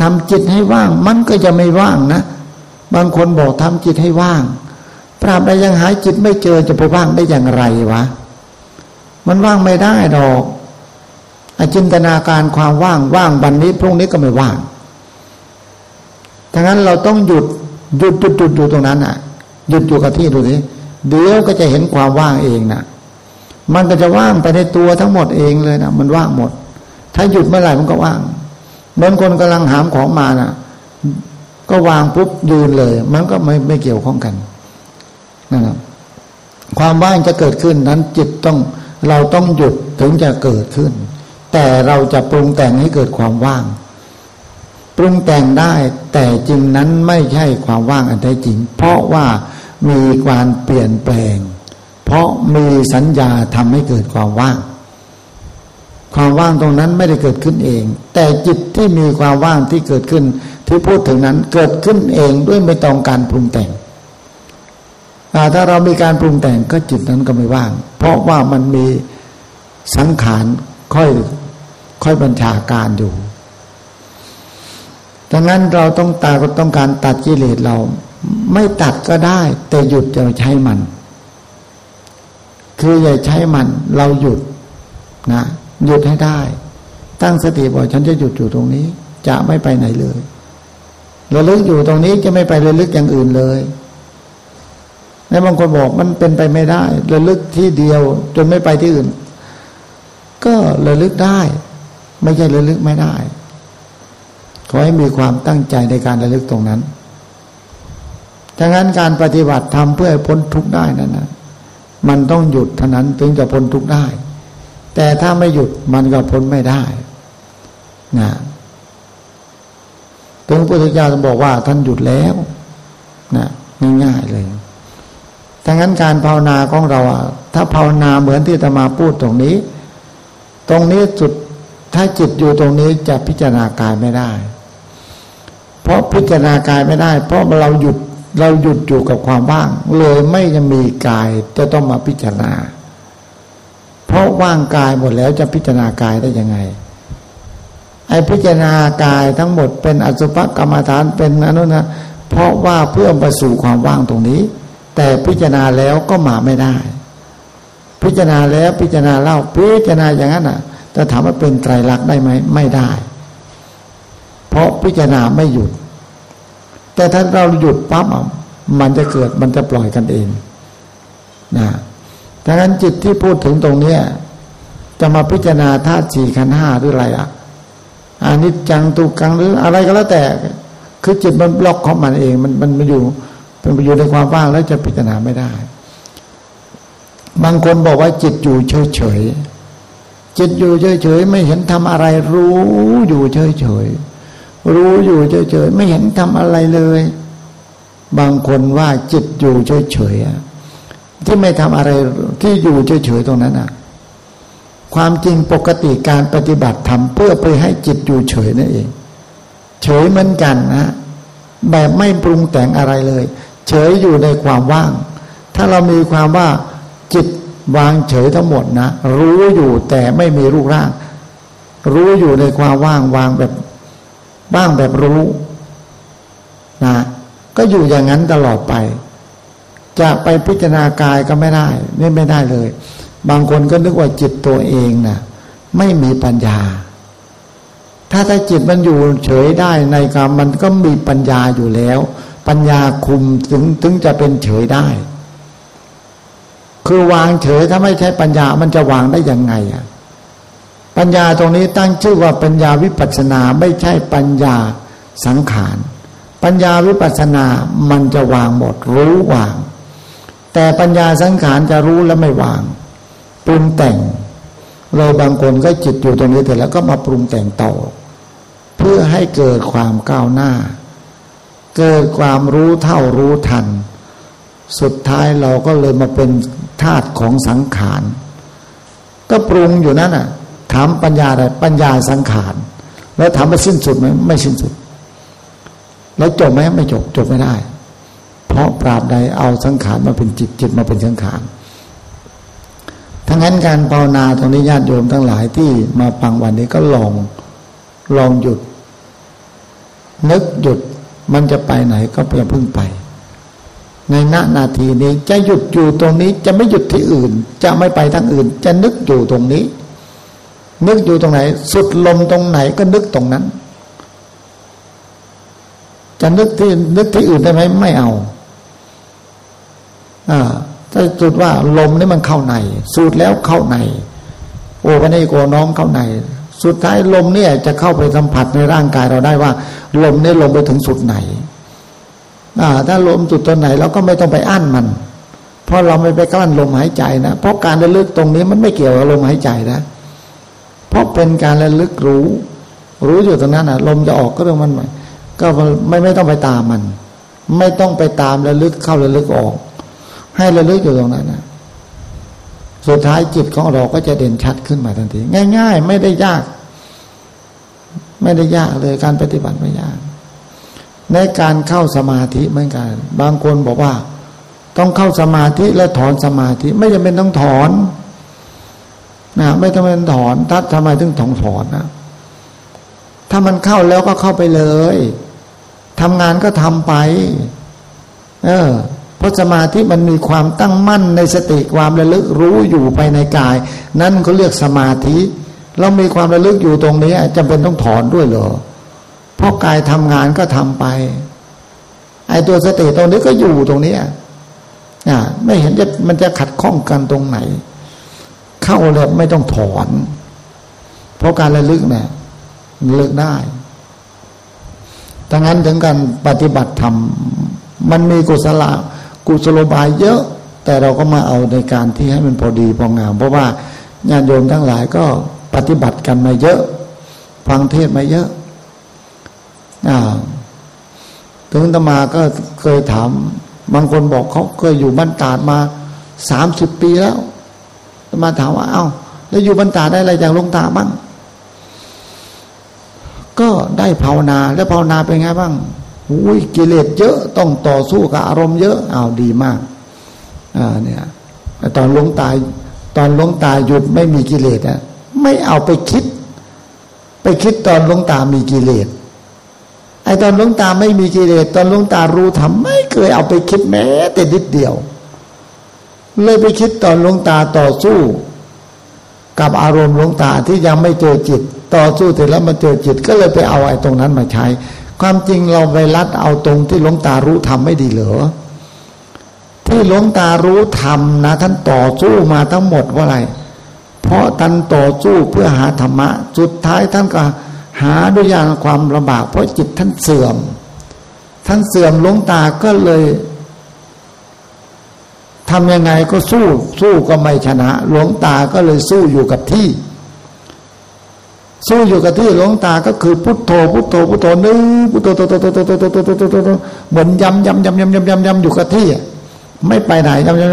ทำจิตให้ว่าง มันก็จะไม่ว่างนะ บางคนบอกทำจิตให้ว่าง ปราบใดยังหายจิตไม่เจอจะไปว่างได้อย่างไรวะ มันว่างไม่ได้ดอกอจินตนาการความว่างว่างวันนี้พรุ่งนี้ก็ไม่ว่างถ้างั้นเราต้องหยุดหยุดหยุดหยุดอยู่ตรงนั้นอะ หยุดอยู่กับที่ดูสิเดี๋ยวก็จะเห็นความว่างเองนะมันก็จะว่างไปในตัวทั้งหมดเองเลยนะมันว่างหมด ถ้าหยุดเมื่อไหร่มันก็ว่างเหมือนคนกำลังหามของมานะ่ะ ก็วางปุ๊บยืนเลย มันก็ไม่ไม่เกี่ยวข้องกันนะครับความว่างจะเกิดขึ้นนั้นจิตต้องเราต้องหยุดถึงจะเกิดขึ้น แต่เราจะปรุงแต่งให้เกิดความว่าง ปรุงแต่งได้ แต่จริงนั้นไม่ใช่ความว่างอันแท้จริง เพราะว่ามีการเปลี่ยนแปลง เพราะมีสัญญาทำให้เกิดความว่าง ความว่างตรงนั้นไม่ได้เกิดขึ้นเอง แต่จิตที่มีความว่างที่เกิดขึ้น ที่พูดถึงนั้นเกิดขึ้นเองด้วยไม่ต้องการปรุงแต่งถ้าเรามีการปรุงแต่งก็จิตนั้นก็ไม่ว่าง เพราะว่ามันมีสังขารค่อยค่อยบัญชาการอยู่ดังนั้นเราต้องตาก็ต้องการตัดกิเลสเรา ไม่ตัดก็ได้ แต่หยุดจะใช้มัน คืออย่าใช้มัน เราหยุดนะ หยุดให้ได้ ตั้งสติบอกฉันจะหยุดอยู่ตรงนี้ จะไม่ไปไหนเลยระลึกอยู่ตรงนี้จะไม่ไประลึกอย่างอื่นเลยในบางคนบอกมันเป็นไปไม่ได้ระลึกที่เดียว จนไม่ไปที่อื่น ก็ระลึกได้ ไม่ใช่ระลึกไม่ได้ ขอให้มีความตั้งใจในการระลึกตรงนั้นดังนั้นการปฏิบัติทำเพื่อพ้นทุกข์ได้นั้นนะมันต้องหยุดเท่านั้นถึงจะพ้นทุกข์ได้ แต่ถ้าไม่หยุดมันก็พ้นไม่ได้นะถึงพุทธเจ้าบอกว่า ท่านหยุดแล้วนะง่ายๆเลยดังนั้นการภาวนาของเราอะถ้าภาวนาเหมือนที่ตมาพูดตรงนี้ ตรงนี้จุดถ้าจิตอยู่ตรงนี้จะพิจารณากายไม่ได้ เพราะพิจารณากายไม่ได้ เพราะเราหยุดเราหยุดอยู่กับความว่าง เลยไม่ยังมีกายจะต้องมาพิจารณา ราะว่างกายหมดแล้วจะพิจารณากายได้ยังไง ไอพิจารณากายทั้งหมดเป็นอสุภกรรมฐานเป็นอนุนะเพราะว่าเพื่อไปสู่ความว่างตรงนี้ แต่พิจารณาแล้วก็มาไม่ได้ พิจารณาแล้วพิจารณาเล่าพิจารณาอย่างนั้นอะแต่ถามว่าเป็นไตรลักษณ์ได้ไหมไม่ได้ เพราะพิจารณาไม่หยุด แต่ถ้าเราหยุดปั๊บมันจะเกิดมันจะปล่อยกันเองนะ ดังนั้นจิตที่พูดถึงตรงเนี้ยจะมาพิจารณาธาตุสี่ขันห้าหรืออะไรอะอานิจจังตุกังหรืออะไรก็แล้วแต่ คือจิตมันบล็อกของมันเอง มันมันมาอยู่เป็นไปอยู่ในความว่างแล้วจะพิจารณาไม่ได้ บางคนบอกว่าจิตอยู่เฉยเฉยจิตอยู่เฉยเฉยไม่เห็นทำอะไร รู้อยู่เฉยเฉยรู้อยู่เฉยเฉยไม่เห็นทำอะไรเลย บางคนว่าจิตอยู่เฉยเฉยอะ ที่ไม่ทำอะไรที่อยู่เฉยๆตรงนั้นอะความจริงปกติการปฏิบัติทำเพื่อไปให้จิตอยู่เฉยนั่นเอง เฉยเหมือนกันนะ แบบไม่ปรุงแต่งอะไรเลย เฉยอยู่ในความว่าง ถ้าเรามีความว่าจิตวางเฉยทั้งหมดนะรู้อยู่แต่ไม่มีรูปร่าง รู้อยู่ในความว่างวางแบบบ้างแบบรู้นะก็อยู่อย่างนั้นตลอดไป จะไปพิจารณากายก็ไม่ได้ นี่ไม่ได้เลย บางคนก็นึกว่าจิตตัวเองนะ่ะ ไม่มีปัญญา ถ้าถ้าจิตมันอยู่เฉยได้ในกรรมมันก็มีปัญญาอยู่แล้ว ปัญญาคุมถึงถึงจะเป็นเฉยได้ คือวางเฉยถ้าไม่ใช่ปัญญามันจะวางได้ยังไงอะปัญญาตรงนี้ตั้งชื่อว่าปัญญาวิปัสนาไม่ใช่ปัญญาสังขาร ปัญญาวิปัสนามันจะวางหมดรู้วาง แต่ปัญญาสังขารจะรู้และไม่วาง ปรุงแต่งเราบางคนก็จิตอยู่ตรงนี้แต่แล้วก็มาปรุงแต่งต่อ เพื่อให้เกิดความก้าวหน้า เกิดความรู้เท่ารู้ทัน สุดท้ายเราก็เลยมาเป็นธาตุของสังขาร ก็ปรุงอยู่นั่นอะ ถามปัญญาอะไรปัญญาสังขาร แล้วถามว่าสิ้นสุดไหมไม่สิ้นสุด แล้วจบไหมไม่จบจบไม่ได้ เพราะปราบใดเอาสังขารมาเป็นจิตจิตมาเป็นสังขารทั้งนั้นการภาวนาตรงนี้ญาติโยมทั้งหลายที่มาฟังวันนี้ก็ลองลองหยุด นึกหยุดมันจะไปไหนก็อย่าพึ่งไป ในณนาทีนี้จะหยุดอยู่ตรงนี้จะไม่หยุดที่อื่น จะไม่ไปทางอื่น จะนึกอยู่ตรงนี้ นึกอยู่ตรงไหน สุดลมตรงไหนก็นึกตรงนั้น จะนึกที่นึกที่อื่นได้ไหมไม่เอา อ่าถ้าสุดว่าลมนี่มันเข้าใน สูดแล้วเข้าใน โอ้พระนี่โกน้องเข้าใน สุดท้ายลมเนี่ยจะเข้าไปสัมผัสในร่างกายเราได้ว่า ลมนี่ลมไปถึงสุดไหนอ่าถ้าลมจุดตัวไหนเราก็ไม่ต้องไปอั้นมัน เพราะเราไม่ไปกลั้นลมหายใจนะเพราะการระลึกตรงนี้มันไม่เกี่ยวกับลมหายใจนะเพราะเป็นการระลึกรู้ รู้อยู่ตรงนั้นอะ ลมจะออกก็เรื่องมันก็ไม่ไม่ต้องไปตามมัน ไม่ต้องไปตามระลึกเข้าระลึกออก ให้ระลึกอยู่ตรงนั้นนะสุดท้ายจิตของเราก็จะเด่นชัดขึ้นมาทันที ง่าย ๆ ไม่ได้ยาก ไม่ได้ยากเลยการปฏิบัติไม่ยาก ในการเข้าสมาธิเหมือนกัน บางคนบอกว่า ต้องเข้าสมาธิและถอนสมาธิ ไม่จำเป็นต้องถอนนะไม่จำเป็นถอนถ้าทำไมถึงถองถอนนะถ้ามันเข้าแล้วก็เข้าไปเลยทำงานก็ทำไป เออ เพราะสมาธิมันมีความตั้งมั่นในสติความระลึกรู้อยู่ภายในกาย นั่นเขาเรียกสมาธิ เรามีความระลึกอยู่ตรงนี้จำเป็นต้องถอนด้วยเหรอเพราะกายทำงานก็ทำไปไอ้ตัวสติตรงนี้ก็อยู่ตรงนี้อ่าไม่เห็นจะมันจะขัดข้องกันตรงไหน เข้าเลยไม่ต้องถอน เพราะการระลึกเนี่ยระลึกได้ดังนั้นถึงการปฏิบัติธรรมมันมีกุศล กุศโลบายเยอะ แต่เราก็มาเอาในการที่ให้มันพอดีพองาม เพราะว่าญาติโยมทั้งหลายก็ปฏิบัติกันมาเยอะ ฟังเทศมาเยอะอ่าถึงตมาก็เคยถามบางคนบอกเขาเคยอยู่บ้านตาดมาสามสิบปีแล้วตมาถามว่า เอา้า แล้วอยู่บ้านตาได้อะไรจากลงตาบ้าง ก็ได้ภาวนาแล้วภาวนาเป็นไงบ้าง อุ้ยกิเลสเยอะต้องต่อสู้กับอารมณ์เยอะอ้าวดีมากอ่าเนี่ยตอนลงตายตอนลงตายหยุดไม่มีกิเลสอะไม่เอาไปคิด ไปคิดตอนลงตามีกิเลสไอตอนลงตาไม่มีกิเลสตอนลงตารู้ทำไม่เคยเอาไปคิดแม้ แต่นิดเดียว เลยไปคิดตอนลงตาต่อสู้ กับอารมณ์ลงตาที่ยังไม่เจอจิต ต่อสู้เสร็จแล้วมาเจอจิต ก็เลยไปเอาไอ้ตรงนั้นมาใช้ ความจริงเราไปรัดเอาตรงที่หลวงตารู้ทำไม่ดีเหรอที่หลวงตารู้ทำนะท่านต่อสู้มาทั้งหมดว่าอะไร เพราะท่านต่อสู้เพื่อหาธรรมะ สุดท้ายท่านก็หาด้วยยางความลำบาก เพราะจิตท่านเสื่อม ท่านเสื่อมหลวงตาก็เลยทำยังไงก็สู้สู้ก็ไม่ชนะ หลวงตาก็เลยสู้อยู่กับที่ สู้อยู่กับที่หลวงตาก็คือพุทโธพุทโธพุทโธนึงพุทโธโธโธโธโธโธโธโธโธโธโธเหมือนย้ำย้ำย้ำย้ำย้ำย้ำย้ำอยู่กับที่ไม่ไปไหนย้ำย้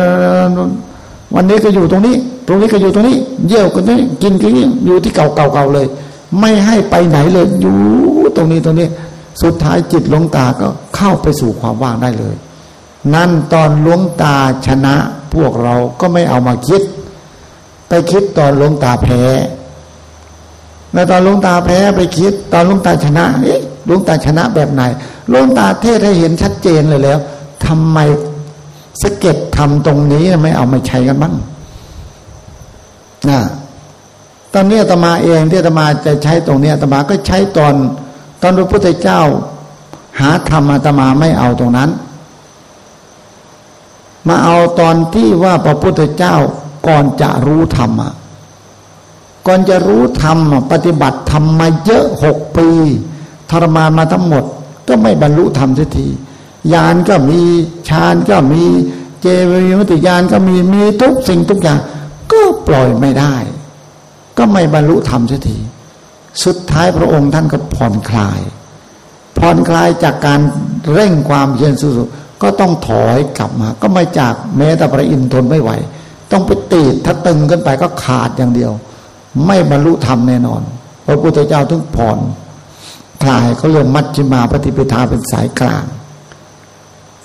ำวันนี้ก็อยู่ตรงนี้ ตรงนี้ก็อยู่ตรงนี้ เยี่ยวกันนี้กินกันนี้อยู่ที่เก่าเก่าเก่าเลย ไม่ให้ไปไหนเลยอยู่ตรงนี้ตรงนี้ สุดท้ายจิตหลวงตาก็เข้าไปสู่ความว่างได้เลย นั่นตอนหลวงตาชนะ พวกเราก็ไม่เอามาคิด ไปคิดตอนหลวงตาแพ้ ในตอนลุงตาแพ้ไปคิด ตอนลุงตาชนะเอ๊ะลุงตาชนะแบบไหนลุงตาเทศให้เห็นชัดเจนเลยแล้วทำไมสเก็ตทำตรงนี้ไม่เอามาใช้กันบ้างนะตอนนี้ตมาเองที่ตมาจะใช้ตรงนี้ตมาก็ใช้ตอน ตอนพระพุทธเจ้า หาธรรมตมาไม่เอาตรงนั้น มาเอาตอนที่ว่าพระพุทธเจ้าก่อนจะรู้ธรรมอะ ก่อนจะรู้ธรรมปฏิบัติธรรมมาเยอะหกปีทรมานมาทั้งหมด ก็ไม่บรรลุธรรมสักทียานก็มีฌานก็มีเจวิมติยานก็มีมีทุกสิ่งทุกอย่าง ก็ปล่อยไม่ได้ ก็ไม่บรรลุธรรมสักทีสุดท้ายพระองค์ท่านก็ผ่อนคลาย ผ่อนคลายจากการเร่งความเย็นสุดก็ต้องถอยกลับมา ก็ไม่จากแม้แต่พระอินทร์ทนไม่ไหว ต้องไปตีดถ้าตึงขึ้นไปก็ขาดอย่างเดียว ไม่บรรลุธรรมแน่นอน พระพุทธเจ้าถึงผ่อนคลายเขาเรียกมัชฌิมาปฏิปทาเป็นสายกลาง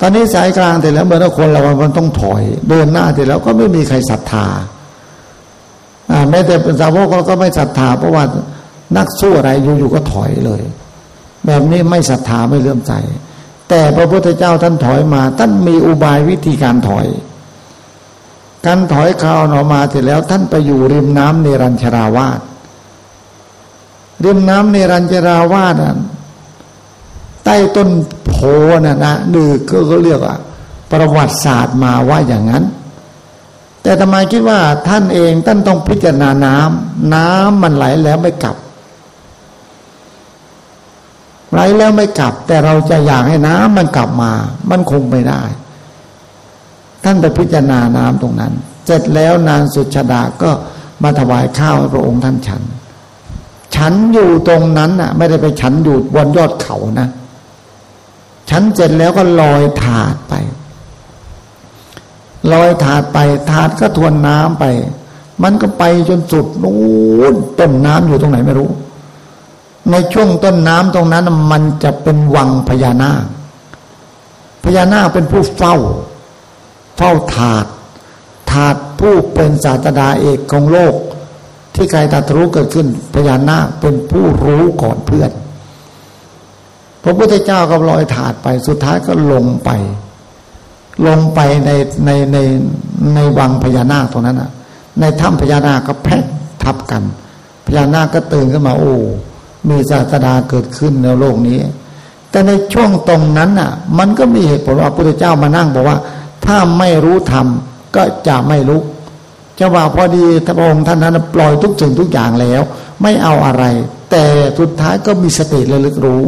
ตอนนี้สายกลางแต่แล้วเมื่อคนเรามันต้องถอย เดินหน้าแต่แล้วก็ไม่มีใครศรัทธาแม้แต่สาวกเขาก็ไม่ศรัทธาเพราะว่านักสู้อะไรอยู่ๆก็ถอยเลย แบบนี้ไม่ศรัทธาไม่เลื่อมใจแต่พระพุทธเจ้าท่านถอยมา ท่านมีอุบายวิธีการถอย การถอยคราวออกมาเสร็จแล้ว ท่านไปอยู่ริมน้ำเนรัญชราวาสริมน้ำเนรัญชราวาสนั้นใต้ต้นโพน่ะนะนือก็เขาเรียกว่าประวัติศาสตร์มาว่าอย่างนั้น แต่ทำไมคิดว่าท่านเองท่านต้องพิจารณาน้ำน้ำมันไหลแล้วไม่กลับไหลแล้วไม่กลับ แต่เราจะอยากให้น้ำมันกลับมา มันคงไม่ได้ ท่านไปพิจารณาน้ำตรงนั้น เสร็จแล้วนางสุชาดาก็มาถวายข้าวให้พระองค์ท่านฉัน ฉันอยู่ตรงนั้นน่ะ ไม่ได้ไปฉันอยู่บนยอดเขานะฉันเสร็จแล้วก็ลอยถาดไปลอยถาดไปถาดก็ทวนน้ำไป มันก็ไปจนสุดนู้นต้นน้ำอยู่ตรงไหนไม่รู้ ในช่วงต้นน้ำตรงนั้นมันจะเป็นวังพญานาคพญานาคเป็นผู้เฝ้า เฝ้าถาดถาดผู้เป็นศาสดาเอกของโลก ที่ใครตัดรู้เกิดขึ้นพญานาคเป็นผู้รู้ก่อนเพื่อน พระพุทธเจ้าก็ลอยถาดไปสุดท้ายก็ลงไป ลงไปในในในในวังพญานาคตรงนั้นอะ ในถ้ำพญานาคก็แพ้ทับกัน พญานาคก็ตื่นขึ้นมาโอ้มีศาสดาเกิดขึ้นในโลกนี้ แต่ในช่วงตรงนั้นน่ะ มันก็มีเหตุผลว่าพระพุทธเจ้ามานั่งบอกว่า ถ้าไม่รู้ธรรมก็จะไม่รู้จะว่าพอดีพระองค์ท่านนั้นปล่อยทุกสิ่งทุกอย่างแล้ว ไม่เอาอะไร แต่สุดท้ายก็มีสติระลึกรู้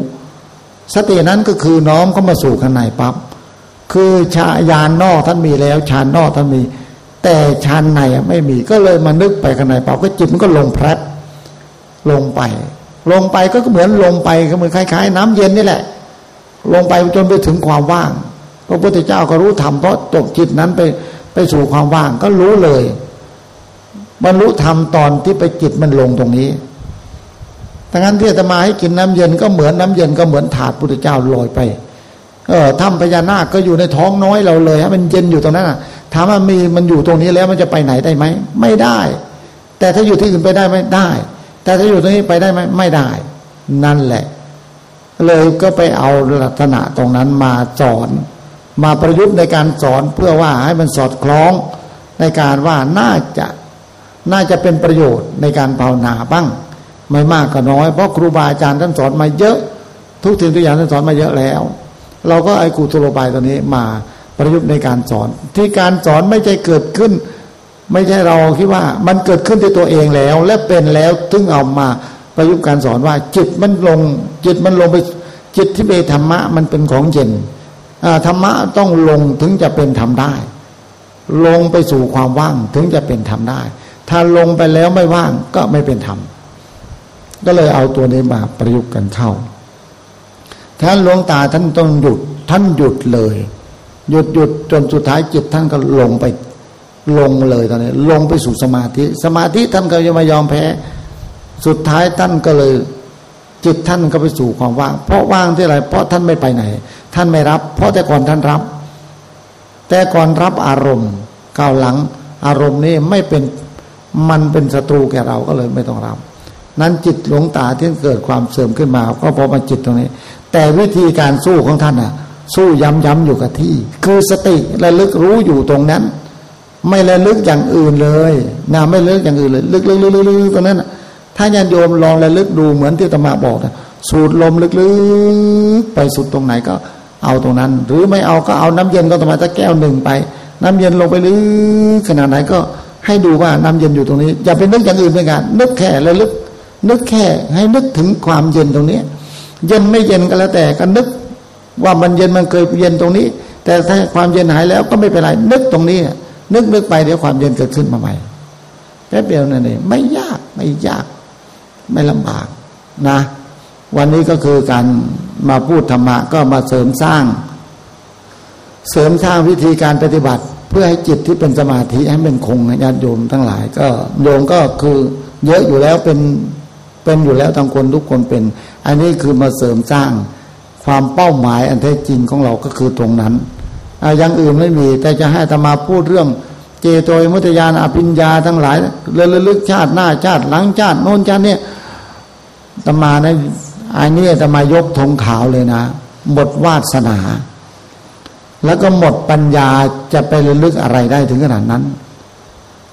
สตินั้นก็คือน้อมเข้ามาสู่ข้างในปั๊บคือชายานนอกท่านมีแล้วชานนอกท่านมี แต่ชานในไม่มีก็เลยมานึกไปข้างในปั๊บก็จิตมันก็ลงแพรลงไป ลงไปก็เหมือนลงไปก็เหมือนคล้าย ๆ น้ำเย็นนี่แหละ ลงไปจนไปถึงความว่าง พระพุทธเจ้าก็รู้ธรรมเพราะตกจิตนั้นไปไปสู่ความว่างก็รู้เลยบรรลุธรรมตอนที่ไปจิตมันลงตรงนี้ดังนั้นที่จะมาให้กินน้ำเย็นก็เหมือนน้ำเย็นก็เหมือนถาดพุทธเจ้าลอยไป เออถ้ำพญานาคก็อยู่ในท้องน้อยเราเลยฮะมันเย็นอยู่ตรงนั้นอะถามว่ามีมันอยู่ตรงนี้แล้วมันจะไปไหนได้ไหมไม่ได้ แต่ถ้าอยู่ที่อื่นไปได้ไหมได้ แต่ถ้าอยู่ตรงนี้ไปได้ไหมไม่ได้ นั่นแหละ เลยก็ไปเอาลักษณะตรงนั้นมาสอน มาประยุกต์ในการสอนเพื่อว่าให้มันสอดคล้องในการว่าน่าจะน่าจะเป็นประโยชน์ในการภาวนาบ้าง ไม่มากก็น้อยเพราะครูบาอาจารย์ท่านสอนมาเยอะ ทุกสิ่งทุกอย่างท่านสอนมาเยอะแล้ว เราก็ไอ้กูตุโลบายตัวนี้มาประยุกต์ในการสอน ที่การสอนไม่ใช่เกิดขึ้น ไม่ใช่เราคิดว่ามันเกิดขึ้นที่ตัวเองแล้ว และเป็นแล้วถึงเอามาประยุกต์การสอนว่า จิตมันลงจิตมันลงไปจิตที่เป็นธรรมะมันเป็นของเย็น ธรรมะต้องลงถึงจะเป็นธรรมได้ ลงไปสู่ความว่างถึงจะเป็นธรรมได้ ถ้าลงไปแล้วไม่ว่างก็ไม่เป็นธรรมก็เลยเอาตัวนี้มาประยุกต์กันเข้าท่านหลวงตาท่านต้องหยุด ท่านหยุดเลย หยุดหยุดจนสุดท้ายจิตท่านก็ลงไป ลงเลยตอนนี้ ลงไปสู่สมาธิ สมาธิท่านก็ยังไม่ยอมแพ้ สุดท้ายท่านก็เลย จิตท่านก็ไปสู่ความว่าง เพราะว่างที่ไรเพราะท่านไม่ไปไหนท่านไม่รับ เพราะแต่ก่อนท่านรับ แต่ก่อนรับอารมณ์ก้าวหลังอารมณ์นี้ไม่เป็นมันเป็นศัตรูแก่เราก็เลยไม่ต้องรับ นั้นจิตหลวงตาที่เกิดความเสื่อมขึ้นมา ก็เพราะมันจิตตรงนี้ แต่วิธีการสู้ของท่านอะ สู้ย้ำๆอยู่กับที่ คือสติและลึกรู้อยู่ตรงนั้น ไม่ระลึกอย่างอื่นเลยนะไม่ระลึกอย่างอื่นเลย ลึกลึกลึกลึกตรงนั้นถ้าญาติโยมลองระลึกดูเหมือนที่ตมาบอกนะสูดลมลึกๆไปสุดตรงไหนก็ เอาตรงนั้น หรือไม่เอาก็เอาน้ำเย็นก็ตมาจะแก้วหนึ่งไป น้ำเย็นลงไปลึกขนาดไหนก็ให้ดูว่าน้ำเย็นอยู่ตรงนี้ อย่าไปนึกอย่างอื่นไปกันนึกแค่ระลึก นึกแค่ให้นึกถึงความเย็นตรงนี้ เย็นไม่เย็นก็แล้วแต่ก็นึก ว่ามันเย็นมันเคยเย็นตรงนี้ แต่ถ้าความเย็นหายแล้วก็ไม่เป็นไรนึกตรงนี้นึกนึกไปเดี๋ยวความเย็นเกิดขึ้นมาใหม่แป๊บเดียวนั่นเองไม่ยากไม่ยาก ไม่ลำบากนะ วันนี้ก็คือการมาพูดธรรมะก็มาเสริมสร้าง เสริมสร้างวิธีการปฏิบัติ เพื่อให้จิตที่เป็นสมาธิให้เป็นคงญาติโยมทั้งหลาย ก็โยมก็คือเยอะอยู่แล้วเป็นเป็นอยู่แล้วทั้งคนทุกคนเป็น อันนี้คือมาเสริมสร้างความเป้าหมายอันแท้จริงของเราก็คือตรงนั้นอย่างอื่นไม่มี แต่จะให้ธรรมาพูดเรื่อง เจโตยมุตยานอภิญญาทั้งหลายเระลึกชาติหน้าชาติหลังชาติโน้นชาติเนี่ยธรรมาใน อันนี้ธรรมายกธงขาวเลยนะ หมดวาสนา แล้วก็หมดปัญญาจะไประลึกอะไรได้ถึงขนาดนั้น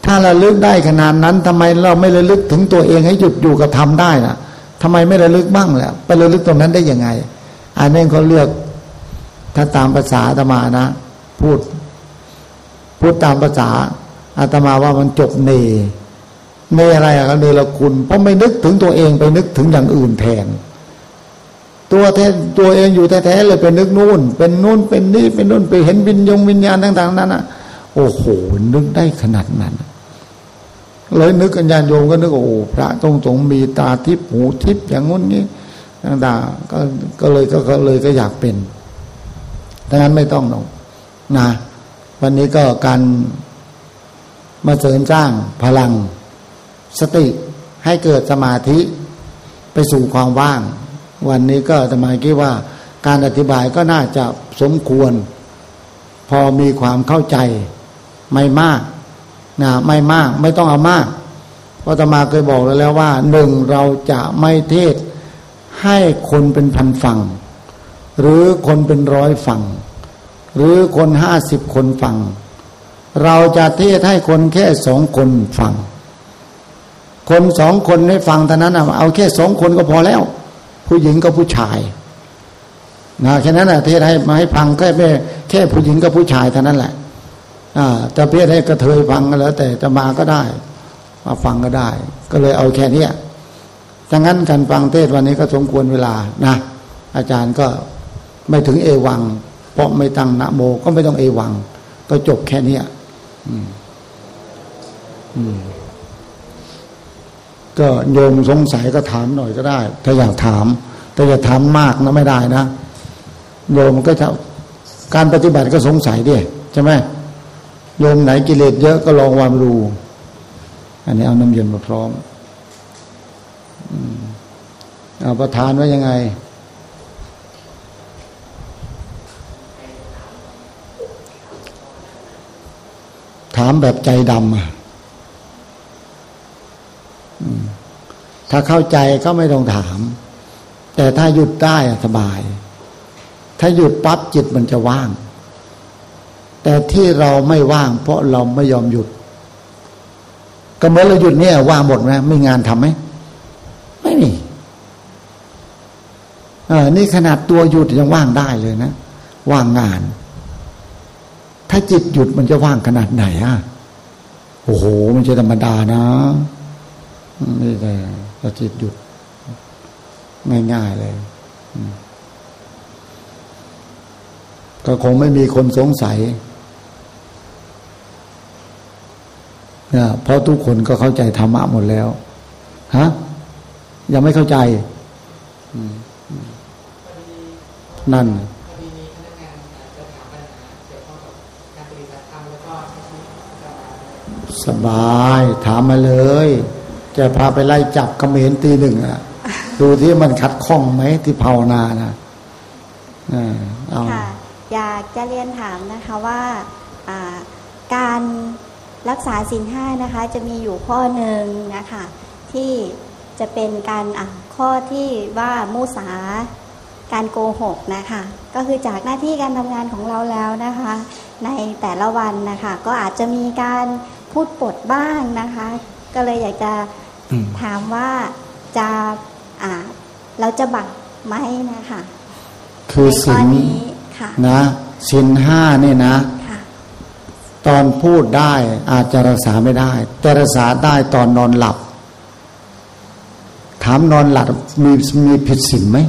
ถ้าระลึกได้ขนาดนั้นทำไมเราไม่ระลึกถึงตัวเองให้หยุดอยู่กับทำได้ล่ะทำไมไม่ระลึกบ้างแหละไประลึกตรงนั้นได้ยังไง อันนี้เขาเลือกถ้าตามภาษาอาตมานะ พูด พูดตามภาษาอาตมาว่ามันจบเนเนอะไรอะเนรคุณเพราะไม่นึกถึงตัวเองไปนึกถึงอย่างอื่นแทน ตัวแท้ตัวเองอยู่แท้ๆเลยเป็นนึกนู่น เป็นนู่นเป็นนี่เป็นนู่นไปเห็นวิญญงวิญญาณต่าง ๆ นั้นอะ โอ้โหนึกได้ขนาดนั้นเลยนึกกันญาโยมก็นึกโอ้พระตรงตรงมีตาทิพหูทิพอย่างงู้นนี้ต่างๆก็ก็เลยก็เลยก็อยากเป็นดังนั้นไม่ต้องหรอกนะ วันนี้ก็การมาเสริมสร้างพลังสติให้เกิดสมาธิไปสู่ความว่าง วันนี้ก็สมาคิดว่า การอธิบายก็น่าจะสมควร พอมีความเข้าใจไม่มากนะไม่มากไม่ต้องเอามากเพราะตมาเคยบอกแล้วว่าหนึ่งเราจะไม่เทศให้คนเป็นพันฟัง หรือคนเป็นร้อยฟัง หรือคนห้าสิบคนฟัง เราจะเทศให้คนแค่สองคนฟัง คนสองคนให้ฟังเท่านั้นเอาแค่สองคนก็พอแล้ว ผู้หญิงกับผู้ชายนะแค่นั้นแหละเทศให้มาให้ฟังแค่แม่แค่ผู้หญิงกับผู้ชายเท่านั้นแหละอ่าจะเพียให้กระเทยฟังก็แล้ว แต่จะมาก็ได้ มาฟังก็ได้ ก็เลยเอาแค่นี้ดังนั้นการฟังเทศวันนี้ก็สมควรเวลานะ อาจารย์ก็ไม่ถึงเอวัง เพราะไม่ตั้งนะโมก็ไม่ต้องเอวัง ก็จบแค่นี้อืม อืม ก็โยมสงสัยก็ถามหน่อยก็ได้ ถ้าอยากถาม แต่อย่าถามมากนะไม่ได้นะ โยมก็จะการปฏิบัติก็สงสัยดิใช่ไหมโยมไหนกิเลสเยอะก็ลองวางดูอันนี้เอาน้ำเย็นมาพร้อมเอาประธานว่ายังไงถามแบบใจดำอะ ถ้าเข้าใจก็ไม่ต้องถาม แต่ถ้าหยุดได้สบาย ถ้าหยุดปั๊บจิตมันจะว่าง แต่ที่เราไม่ว่าง เพราะเราไม่ยอมหยุด ก็เมื่อเราหยุดเนี่ยว่างหมดไหมไม่งานทำไหมไม่มีเออนี่ขนาดตัวหยุดยังว่างได้เลยนะ ว่างงาน ถ้าจิตหยุดมันจะว่างขนาดไหนอะโอ้โห มันจะธรรมดานะ นี่แต่ถ้าจิตหยุดง่ายๆเลย ก็คงไม่มีคนสงสัยเนี่ยเพราะทุกคนก็เข้าใจธรรมะหมดแล้ว ฮะ ยังไม่เข้าใจ นั่นสบาย ถามมาเลย จะพาไปไล่จับกระเมนตีหนึ่งอะดูที่มันขัดข้องไหมที่ภาวนานะเอาอยากจะเรียนถามนะคะว่าการรักษาสินห้านะคะ จะมีอยู่ข้อหนึ่งนะคะที่จะเป็นการข้อที่ว่ามุสาการโกหกนะคะ ก็คือจากหน้าที่การทำงานของเราแล้วนะคะ ในแต่ละวันนะคะ ก็อาจจะมีการพูดปดบ้างนะคะ ก็เลยอยากจะ ถามว่าจะอ่าเราจะบักไหมนะคะคือสินนะสินห้านี่นะ ตอนพูดได้อาจจะรักษาไม่ได้ แต่รักษาได้ตอนนอนหลับ ถามนอนหลับมีมีผิดศีลไหม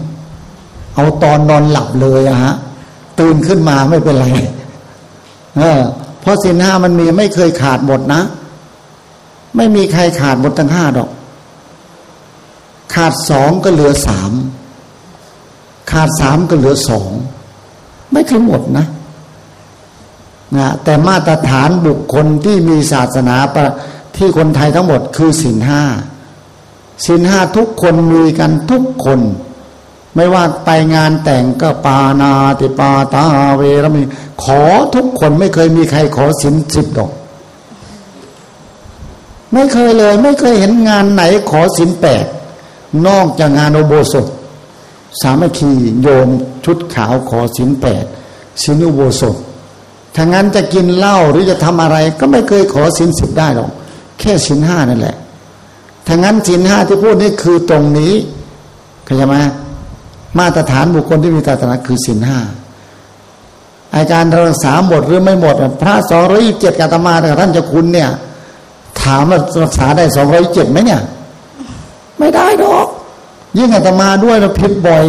เอาตอนนอนหลับเลยอะฮะตื่นขึ้นมาไม่เป็นไรเออเพราะศีลห้ามันมีไม่เคยขาดหมดนะ ไม่มีใครขาดหมดทั้งห้าดอก ขาดสองก็เหลือสาม ขาดสามก็เหลือสอง ไม่เคยหมดนะนะแต่มาตรฐานบุคคลที่มีศาสนาประที่คนไทยทั้งหมดคือศีลห้าศีลห้าทุกคนมีกันทุกคน ไม่ว่าไปงานแต่งก็ปานาติปาตาเวรมีขอทุกคนไม่เคยมีใครขอศีลสิบดอก ไม่เคยเลย ไม่เคยเห็นงานไหนขอศีลแปดนอกจากงานโอโบสถ สามัคคีโยมชุดขาวขอศีลแปดศีลอุโบสถถ้างั้นจะกินเหล้าหรือจะทำอะไร ก็ไม่เคยขอศีลสิบได้หรอกแค่ศีลห้านั่นแหละถ้างั้นศีลห้าที่พูดนี่คือตรงนี้เข้าใจไหมมาตรฐานบุคคลที่มีศาสนาคือศีลห้าอาการรักษาหมดหรือไม่หมด พระสองร้อยเจ็ดกาตมาแต่ท่านจะคุณเนี่ย ถามว่ารักษาได้สองร้อยเจ็ดไหมเนี่ย ไม่ได้ดอก ยิ่งอาตมาด้วยเราผิดบ่อย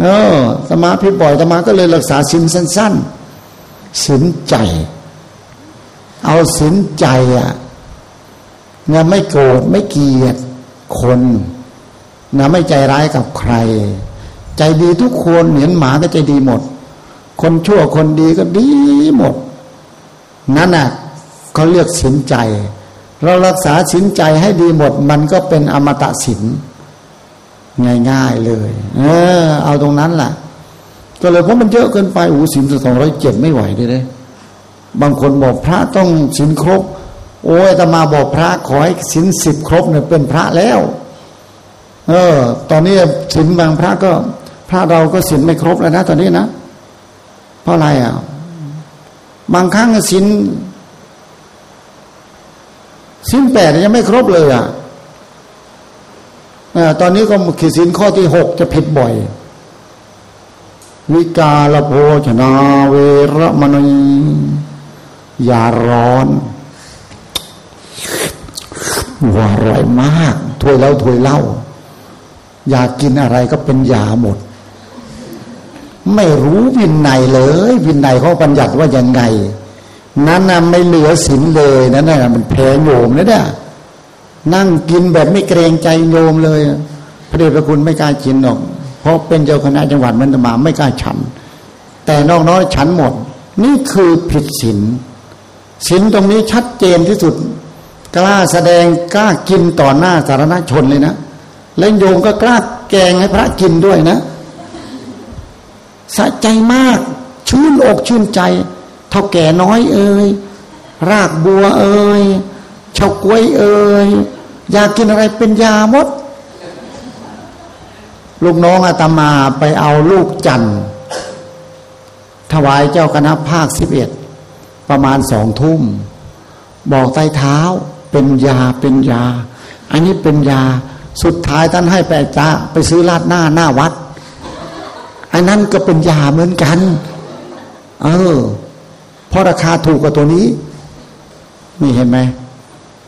เออตมาผิดบ่อยตมาก็เลยรักษาสินสั้นๆสินใจ เอาสินใจอะนะไม่โกรธไม่เกลียดคนนะไม่ใจร้ายกับใคร ใจดีทุกคนเหมือนหมาก็ใจดีหมด คนชั่วคนดีก็ดีหมด นั่นน่ะ เขาเรียกสินใจ เรารักษาสินใจให้ดีหมด มันก็เป็นอมตะสินง่ายๆเลย เออ เอาตรงนั้นแหละก็เลยเพราะมันเยอะเกินไปอูสินสองร้อยเจ็ดไม่ไหวเลยเลยบางคนบอกพระต้องสินครบ โอ้ยตมาบอกพระขอให้สินสิบครบเนี่ยเป็นพระแล้ว เออ ตอนนี้สินบางพระก็ พระเราก็สินไม่ครบแล้วนะตอนนี้นะเพราะอะไรอะบางครั้งสิน สินแปดยังไม่ครบเลยอะตอนนี้ก็ขีดสินข้อที่หกจะผิดบ่อย วิกาลโภชนาเวรมณีอย่าร้อนว่าอร่อยมากถ้วยเล่าถ้วยเล่า อยากกินอะไรก็เป็นยาหมด ไม่รู้วินไหนเลย วินไหนเขาบัญญัติว่ายังไง นั้นน่ะไม่เหลือสินเลยนั่นน่ะมันแพ้โยมนะเนี่ยนั่งกินแบบไม่เกรงใจโยมเลย พระเดชพระคุณไม่กล้ากินหรอก เพราะเป็นเจ้าคณะจังหวัดมันมาไม่กล้าฉัน แต่นอกน้อยฉันหมด นี่คือผิดศีลศีลตรงนี้ชัดเจนที่สุด กล้าแสดงกล้ากินต่อหน้าสาธารณชนเลยนะ และโยมก็กล้าแกงให้พระกินด้วยนะสะใจมาก ชื่นอกชื่นใจ เท่าแก่น้อยเอ่ยรากบัวเอ่ยเฉาก้วยเอ่ยอยากกินอะไรเป็นยาหมด ลูกน้องอาตมาไปเอาลูกจันถวายเจ้าคณะภาคสิบเอ็ดประมาณสองทุ่ม บอกใต้เท้าเป็นยาเป็นยา อันนี้เป็นยาสุดท้ายท่านให้ไปจ้าไปซื้อลาดหน้าหน้าวัดอันนั้นก็เป็นยาเหมือนกัน เออ เพราะราคาถูกกว่าตัวนี้ นี่เห็นไหม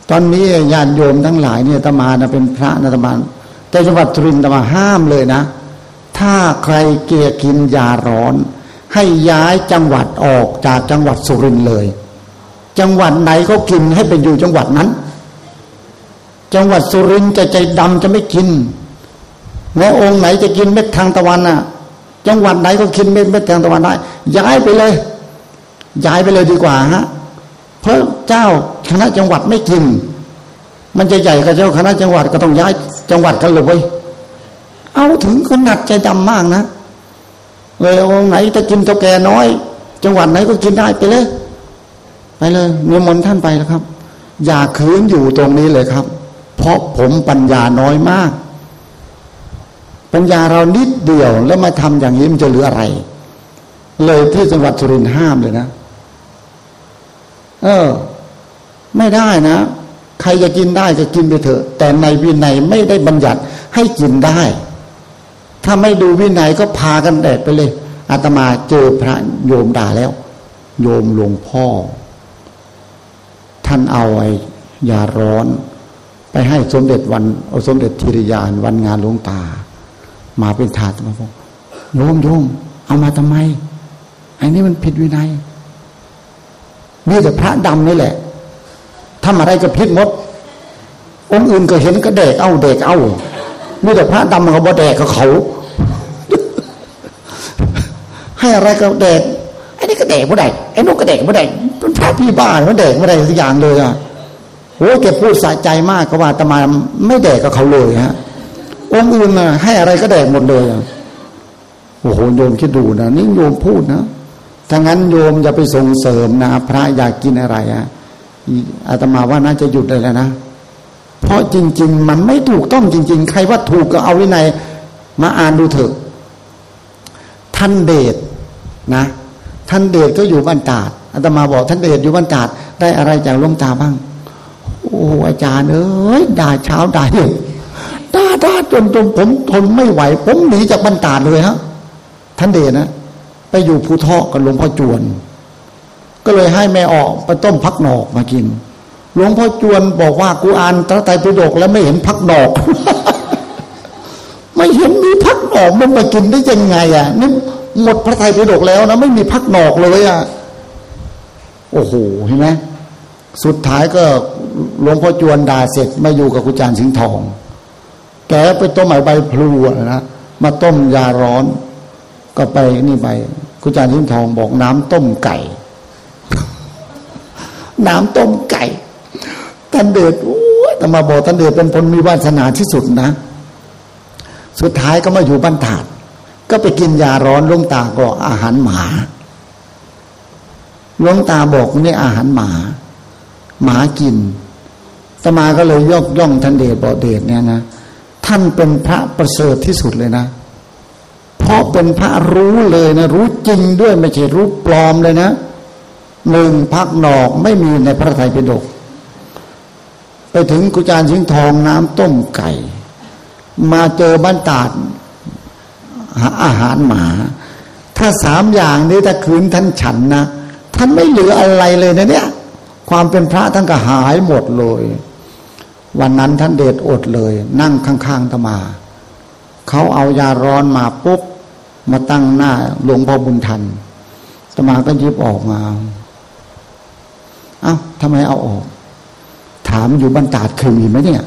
ตอนนี้ญาติโยมทั้งหลายเนี่ยตมานะเป็นพระนะตมาแต่จังหวัดตรินตมาห้ามเลยนะ ถ้าใครเกียกินยาร้อน ให้ย้ายจังหวัดออกจากจังหวัดสุรินทร์เลย จังหวัดไหนเขากินให้ไปอยู่จังหวัดนั้น จังหวัดสุรินทร์จะใจดำจะไม่กินแล้องค์ไหนจะกินเม็ดทางตะวันอะ จังหวัดไหนก็กินเม็ดเม็ดทางตะวันได้ ย้ายไปเลย ย้ายไปเลยดีกว่าฮะเพราะเจ้าคณะจังหวัดไม่กิน มันจะใหญ่กับเจ้าคณะจังหวัดก็ต้องย้ายจังหวัดกันเลยเอาถึงขนาดใจดำมากนะเลยองไหนจะกินเท่าแก่น้อย จังหวัดไหนก็กินได้ไปเลย ไปเลยนิมนต์ท่านไปแล้วครับ อย่าคืนอยู่ตรงนี้เลยครับ เพราะผมปัญญาน้อยมาก ปัญญาเรานิดเดียวแล้วมาทำอย่างนี้มันจะเหลืออะไร เลยที่จังหวัดสุรินทร์ห้ามเลยนะ เออ ไม่ได้นะ ใครจะกินได้จะกินไปเถอะ แต่ในวินัยไม่ได้บัญญัติให้กินได้ ถ้าไม่ดูวินัยก็พากันแดดไปเลยอาตมาเจอพระโยมด่าแล้ว โยมหลวงพ่อ ท่านเอาไอ้ยาร้อน ไปให้สมเด็จวันเอาสมเด็จทิริยานวันงานหลวงตา มาเป็นถาดมาบอกโยมโยมเอามาทำไมไอ้นี่มันผิดวินัย มีแต่พระดำนี่แหละทำอะไรก็พิษมด องค์อื่นก็เห็นก็เด็กเอาเด็กเอามีแต่พระดำเขาบ่แดกกับเขา ให้อะไรก็แดกไอ้นี่ก็แดกบ่ได้ไอ้นู้นก็แดกบ่ได้เป็นพระพี่บ้านมันแดกบ่ได้สักอย่างเลยอะโอ้แกพูดสะใจมากก็ว่าตมาไม่แดกกับเขาเลยฮะองค์อื่นนะให้อะไรก็แดกหมดเลยโอ้โหโยมคิดดูนะนี่โยมพูดนะ ถ้างั้นโยมอย่าไปส่งเสริมนะพระอยากกินอะไรอะอาตมาว่าน่าจะหยุดเลยแล้วนะ เพราะจริง ๆ มันไม่ถูกต้องจริง ๆ ใครว่าถูกก็เอาวินัยมาอ่านดูเถอะ ท่านเดชนะ ท่านเดชก็อยู่บ้านตาดอาตมาบอกท่านเดชอยู่บ้านตาดได้อะไรจากลวงตาบ้าง โอ้อาจารย์เอ้ยด่าเช้าด่าเย็นด่าด่าจนจนผมทนไม่ไหว ผมหนีจากบ้านตาดเลยฮะท่านเดชนะ ไปอยู่ภูทอกกับหลวงพ่อจวน ก็เลยให้แม่ออกไปต้มพักหนอกมากิน หลวงพ่อจวนบอกว่ากูอ่านตระไตรปิฎกแล้วไม่เห็นพักดอก ไม่เห็นมีพักดอกมันมากินได้ยังไงอะนี่หมดพระไตรปิฎกแล้วนะไม่มีพักดอกเลยอะโอ้โหเห็นไหมสุดท้ายก็หลวงพ่อจวนด่าเสร็จมาอยู่กับกุจารสิงห์ทอง แกไปต้มใบพลูนะมาต้มยาร้อน ก็ไปนี่ไป กุจารสิงห์ทองบอกน้ำต้มไก่ น้ำต้มไก่ท่านเดือดโอ้ยแต่มาบอกท่านเดือดเป็นคนมีวาสนาที่สุดนะ สุดท้ายก็มาอยู่บ้านถาด ก็ไปกินยาร้อนลงตาก็อาหารหมาลุงตาบอกนี่อาหารหมา หมากินตมาก็เลยยกย่องท่านเดชบอกเดชเนี่ยนะท่านเป็นพระประเสริฐที่สุดเลยนะ เพราะเป็นพระรู้เลยนะ รู้จริงด้วยไม่ใช่รู้ปลอมเลยนะหนึ่งพักหนอกไม่มีในพระไตรปิฎกไปถึงกุจารสิงทองน้ำต้มไก่ มาเจอบ้านตาดหาอาหารหมา ถ้าสามอย่างนี้ถ้าคืนท่านฉันนะท่านไม่เหลืออะไรเลยนะเนี่ย ความเป็นพระท่านก็หายหมดเลย วันนั้นท่านเดชอดเลย นั่งข้างๆธรรมา เขาเอายาร้อนมาปุ๊บ มาตั้งหน้าหลวงพ่อบุญทันธรรมาก็ยิบออกมา เอา้าทำไมเอาออก ถามอยู่บรรดาดเคยมีไหมเนี่ย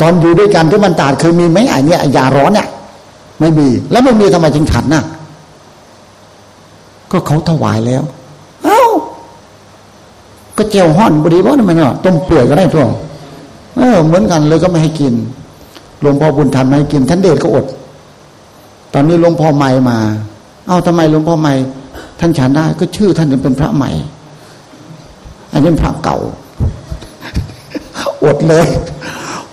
ตอนอยู่ด้วยกันที่บรรดาดเคยมีไหมไอ้นี่ยาร้อนเนี่ยไม่มี แล้วไม่มีทำไมจึงฉันน่ะ ก็เขาถวายแล้ว เอ้า ก็เจียวห่อนบดีบ่ทำไมเนาะต้มเปื่อยก็ได้ทั่วเออเหมือนกันเลยก็ไม่ให้กินหลวงพ่อบุญทันไม่ให้กินท่านเดชก็อด ตอนนี้หลวงพ่อใหม่มา เอ้าทำไมหลวงพ่อใหม่ ท่านฉันได้ ก็ชื่อท่านเป็นพระใหม่ อันนี้พระเก่า อดเลย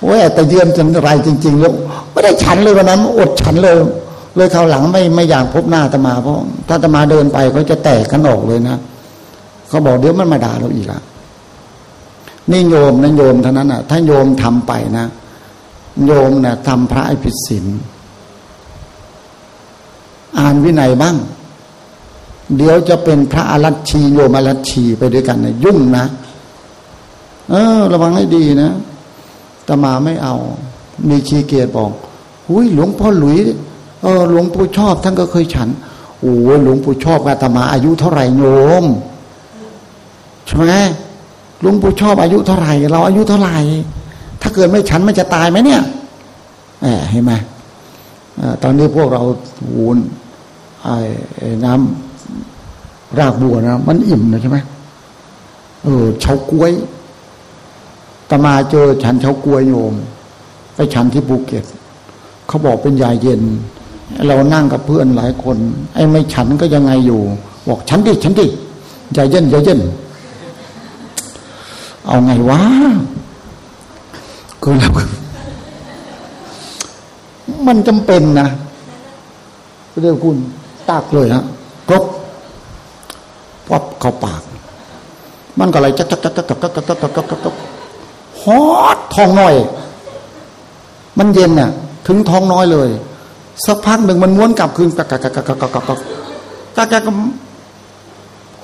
โอ้ยแต่เยือนจนไรจริงๆแล้วไม่ได้ฉันเลยวันนั้น อดฉันเลย เลยคราวหลังไม่ไม่อยากพบหน้าตมาเพราะถ้าตมาเดินไปเขาจะแตกกันออกเลยนะเขาบอกเดี๋ยวมันมาด่าเราอีกละนี่โยมนะโยมเท่านั้นอะ ถ้าโยมทำไปนะโยมเนะ่ยทำพระไอผิดศีล อ่านวินัยบ้าง เดี๋ยวจะเป็นพระอรัชชีโยมอรัชชีไปด้วยกันนะยุ่งนะ เออ ระวังให้ดีนะตมาไม่เอา มีชีเกียรติบอกหุยหลวงพ่อหลุยเออหลวงปู่ชอบ ท่านก็เคยฉันโอ้หลวงปู่ชอบอาตมาอายุเท่าไหร่โยมใช่ไหมหลวงปู่ชอบอายุเท่าไหร่ เราอายุเท่าไหร่ ถ้าเกิดไม่ฉันมันจะตายไหมเนี่ยแหมเห็นไหม ตอนนี้พวกเราวูนไอ้น้ำรากบัวนะมันอิ่มนะใช่ไหมเออเฉาก้วยตมาเจอฉันเฉากวยโยม ไปฉันที่ภูเก็ตเขาบอกเป็นยาเย็น เรานั่งกับเพื่อนหลายคน ไอ้ไม่ฉันก็ยังไงอยู่ บอกฉันดิฉันดิยาเย็นยาเย็น เอาไงวะก็แล้ว มันจำเป็นนะเรียกคุณตากเลยฮะกรบวับเข้าปาก มันก็อะไรจักจักจักจักจักจักจักจักจักจักฮอตทองน้อย มันเย็นน่ะ ถึงทองน้อยเลยสักพักหนึ่งมันม้วนกลับคืนกักกักกักกักกักกักกักกักกัก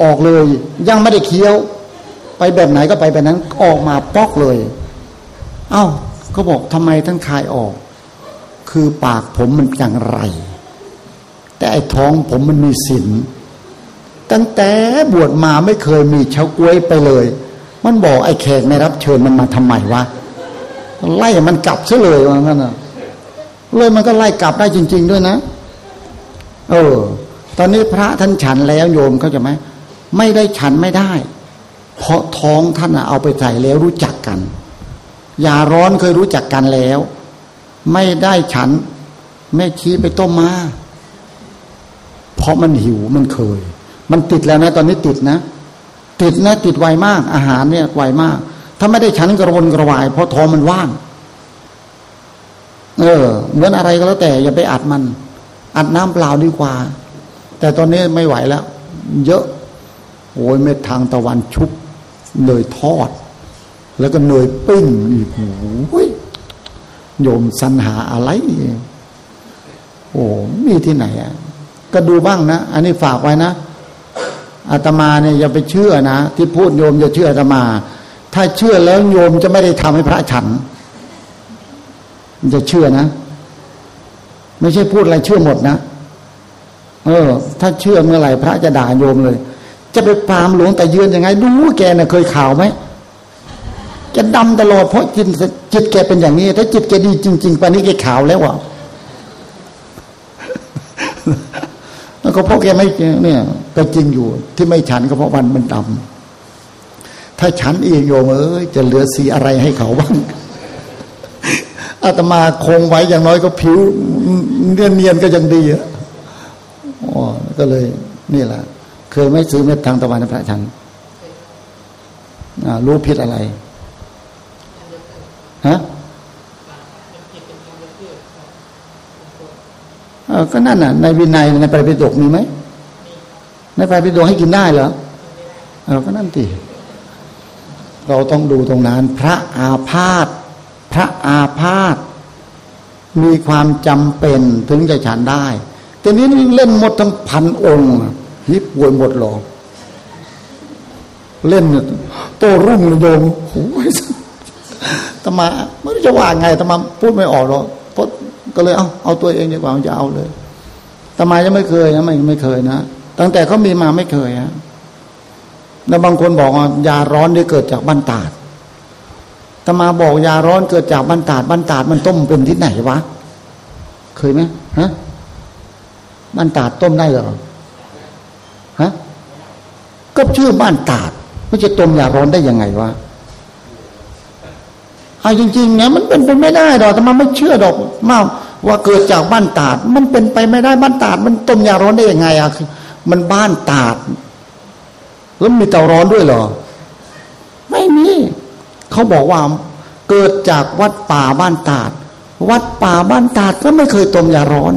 ออกเลย ยังไม่ได้เคี้ยว ไปแบบไหนก็ไปแบบนั้น ออกมาปอกเลย เอ้าก็บอกทำไมท่านคายออก คือปากผมมันอย่างไร แต่ไอ้ท้องผมมันมีสินตั้งแต่บวชมาไม่เคยมีเฉาก้วยไปเลย มันบอกไอ้แขกไม่รับเชิญมันมาทำไมวะไล่มันกลับซะเลยว่างั้นอะเลยมันก็ไล่กลับได้จริง ๆ ด้วยนะเออ ตอนนี้พระท่านฉันแล้วโยมเขาจะไหมไม่ได้ฉันไม่ได้ เพราะท้องท่านเอาไปใส่แล้วรู้จักกันยาร้อนเคยรู้จักกันแล้ว ไม่ได้ฉัน แม่ชี้ไปต้มมาเพราะมันหิวมันเคย มันติดแล้วนะ ตอนนี้ติดนะ ติดนะ ติดไวมาก อาหารเนี่ยไวมาก ถ้าไม่ได้ฉันกระวนกระวาย เพราะท้องมันว่าง เออเหมือนอะไรก็แล้วแต่ อย่าไปอัดมัน อัดน้ำเปล่าดีกว่า แต่ตอนนี้ไม่ไหวแล้ว เยอะ โอ้ยเม็ดทางตะวันชุบเลยทอด แล้วก็เนยปิ้งอีกโอ้ย โยมสันหาอะไร โอ้มีที่ไหนอะ ก็ดูบ้างนะ อันนี้ฝากไว้นะอาตมาเนี่ยอย่าไปเชื่อนะ ที่พูดโยมอย่าเชื่ออาตมา ถ้าเชื่อแล้วโยมจะไม่ได้ทำให้พระฉันจะเชื่อนะ ไม่ใช่พูดอะไรเชื่อหมดนะเออ ถ้าเชื่อเมื่อไหร่พระจะด่าโยมเลย จะไปปามหลวงแต่เยืนยังไง ดูแกเน่ะเคยข่าวไหม จะดำตลอดเพราะจิตจิตแกเป็นอย่างนี้ ถ้าจิตแกดีจริง ๆปานนี้แกขาวแล้วอะแล้วก็เพราะแกไม่เนี่ยก็จริงอยู่ ที่ไม่ฉันก็เพราะวันมันดำถ้าฉันเองโยมเอ้ยจะเหลือสีอะไรให้เขาบ้างอาตมาคงไว้อย่างน้อยก็ผิวเนียนเนียนก็ยังดีอะอ๋อก็เลย นี่แหละเคยไม่ซื้อเม็ดทางตะวันพระฉันรู้พิษอะไร ฮะก็นั่นน่ะ ในวินัยในปริปิฎกมีไหมในปริปิฎกให้กินได้เหรอเออก็นั่นตีเราต้องดูตรงนั้น พระอาพาธพระอาพาธมีความจำเป็นถึงจะฉันได้แต่นี้เล่นหมดทั้งพันองค์ฮิปวยหมดหรอเล่นโตรุ่งโยมโอ้ย ตมาไม่รู้จะว่าไงตมาพูดไม่ออกหรอกเพราะก็เลยเอาเอาตัวเองดีกว่าจะเอาเลยตมายังไม่เคยนะไม่ไม่เคยนะตั้งแต่เขามีมาไม่เคยฮะแล้วบางคนบอกว่ายาร้อนได้เกิดจากบ้านตาดตมาบอกยาร้อนเกิดจากบ้านตาดบ้านตาดมันต้มเป็นที่ไหนวะ เคยไหมฮะบ้านตาดต้มได้เหรอฮะก็ชื่อบ้านตาดมันจะต้มยาร้อนได้ยังไงวะ เอาจริงๆเนี่ยมันเป็นไปไม่ได้ดอกแต่มันไม่เชื่อดอกมาว่าเกิดจากบ้านตาด มันเป็นไปไม่ได้บ้านตาด มันต้มยาร้อนได้ยังไงอะคือมันบ้านตาด แล้วมีเตาร้อนด้วยเหรอ ไม่มีเขาบอกว่าเกิดจากวัดป่าบ้านตาด วัดป่าบ้านตาดก็ไม่เคยต้มยาร้อน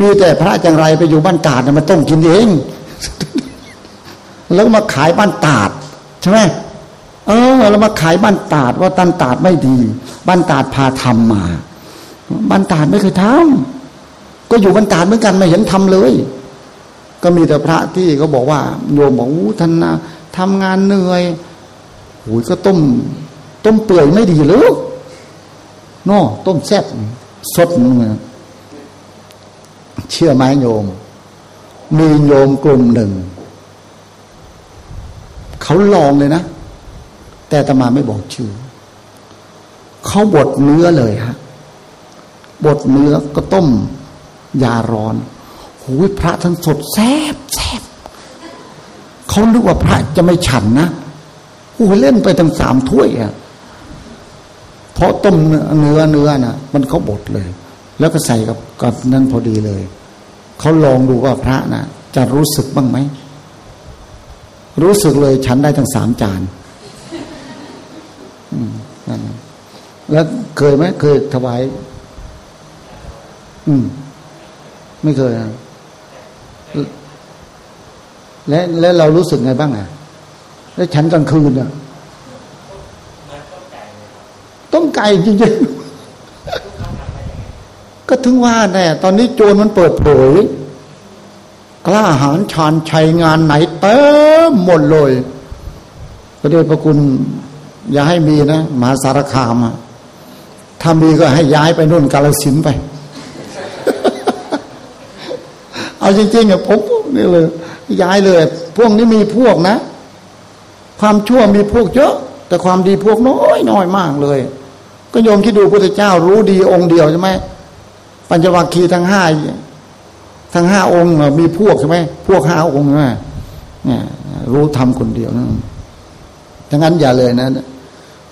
มีแต่พระจังไรไปอยู่บ้านตาดมาต้มกินเอง แล้วมาขายบ้านตาดใช่ไหม เออเรามาขายบ้านตาดว่าตันตาดไม่ดี บ้านตาดพาทำมา บ้านตาดไม่เคยทำก็อยู่บ้านตาดเหมือนกันไม่เห็นทำเลย ก็มีแต่พระที่เขาบอกว่า โยมบอกอู้ท่านนะทำงานเหนื่อยโอ้ยก็ต้ม ต้มเปื่อยไม่ดีหรือโน่ต้มแซ่บสดเมือเชื่อไหมโยม มีโยมกลุ่มหนึ่ง เขาลองเลยนะ แต่ตมาไม่บอกชื่อเขาบดเนื้อเลยฮะบดเนื้อก็ต้มยาร้อนหูพระท่านสดแซบแซบเขานึกว่าพระจะไม่ฉันนะโอ้เล่นไปตั้งสามถ้วยอะเพราะต้มเนื้อเนื้อนะ่ะ มันเขาบดเลย แล้วก็ใส่กับกับนั่นพอดีเลยเขาลองดูว่าพระนะ่ะ จะรู้สึกบ้างไหมรู้สึกเลยฉันได้ทั้งสามจาน แล้วเคยไหมเคยถวาย อืม ไม่เคยนะและและเรารู้สึกไงบ้างอะ แล้วฉันกลางคืนอะ ต้องไก่จริงๆ ก็ถึงว่าแน่ตอนนี้โจรมันเปิดเผยกล้าหาญชานชัยงานไหนเต็มหมดเลยพระเดชพระคุณ อย่าให้มีนะมหาสารคามอะ ถ้ามีก็ให้ย้ายไปนู่นกาลสินไป เอาจริงๆอะผมนี่เลย ย้ายเลย พวกนี้มีพวกนะ ความชั่วมีพวกเยอะ แต่ความดีพวกน้อยน้อยมากเลย ก็โยมที่ดูพระเจ้า รู้ดีองค์เดียวใช่ไหมปัญจวัคคีย์ทั้งห้าทั้งห้าองค์มีพวกใช่ไหมพวกห้าองค์ใช่ไหมเนี่ยรู้ทำคนเดียวนะดังนั้นอย่าเลยนะ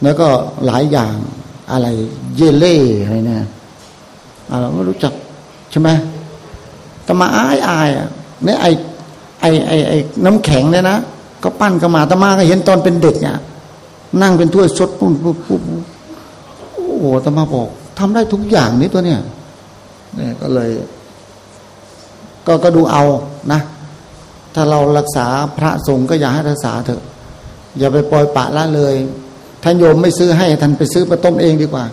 แล้วก็หลายอย่าง อะไรเยเล่อะไรเนี่ยเราไม่รู้จักใช่ไหมแต่มาอายอายอะเนี่ยไอไอไอไอน้ำแข็งเนี่ยนะก็ปั้นก็มาตมาก็เห็นตอนเป็นเด็กอะนั่งเป็นถ้วยสดปุ๊บปุ๊บปุ๊บโอ้โหตมาบอกทำได้ทุกอย่างนี่ตัวเนี่ยเนี่ยก็เลย ก็ก็ดูเอานะ ถ้าเรารักษาพระสงฆ์ก็อย่าให้รักษาเถอะ อย่าไปปล่อยปะละเลย ท่านโยมไม่ซื้อให้ท่านไปซื้อมาต้มเองดีกว่า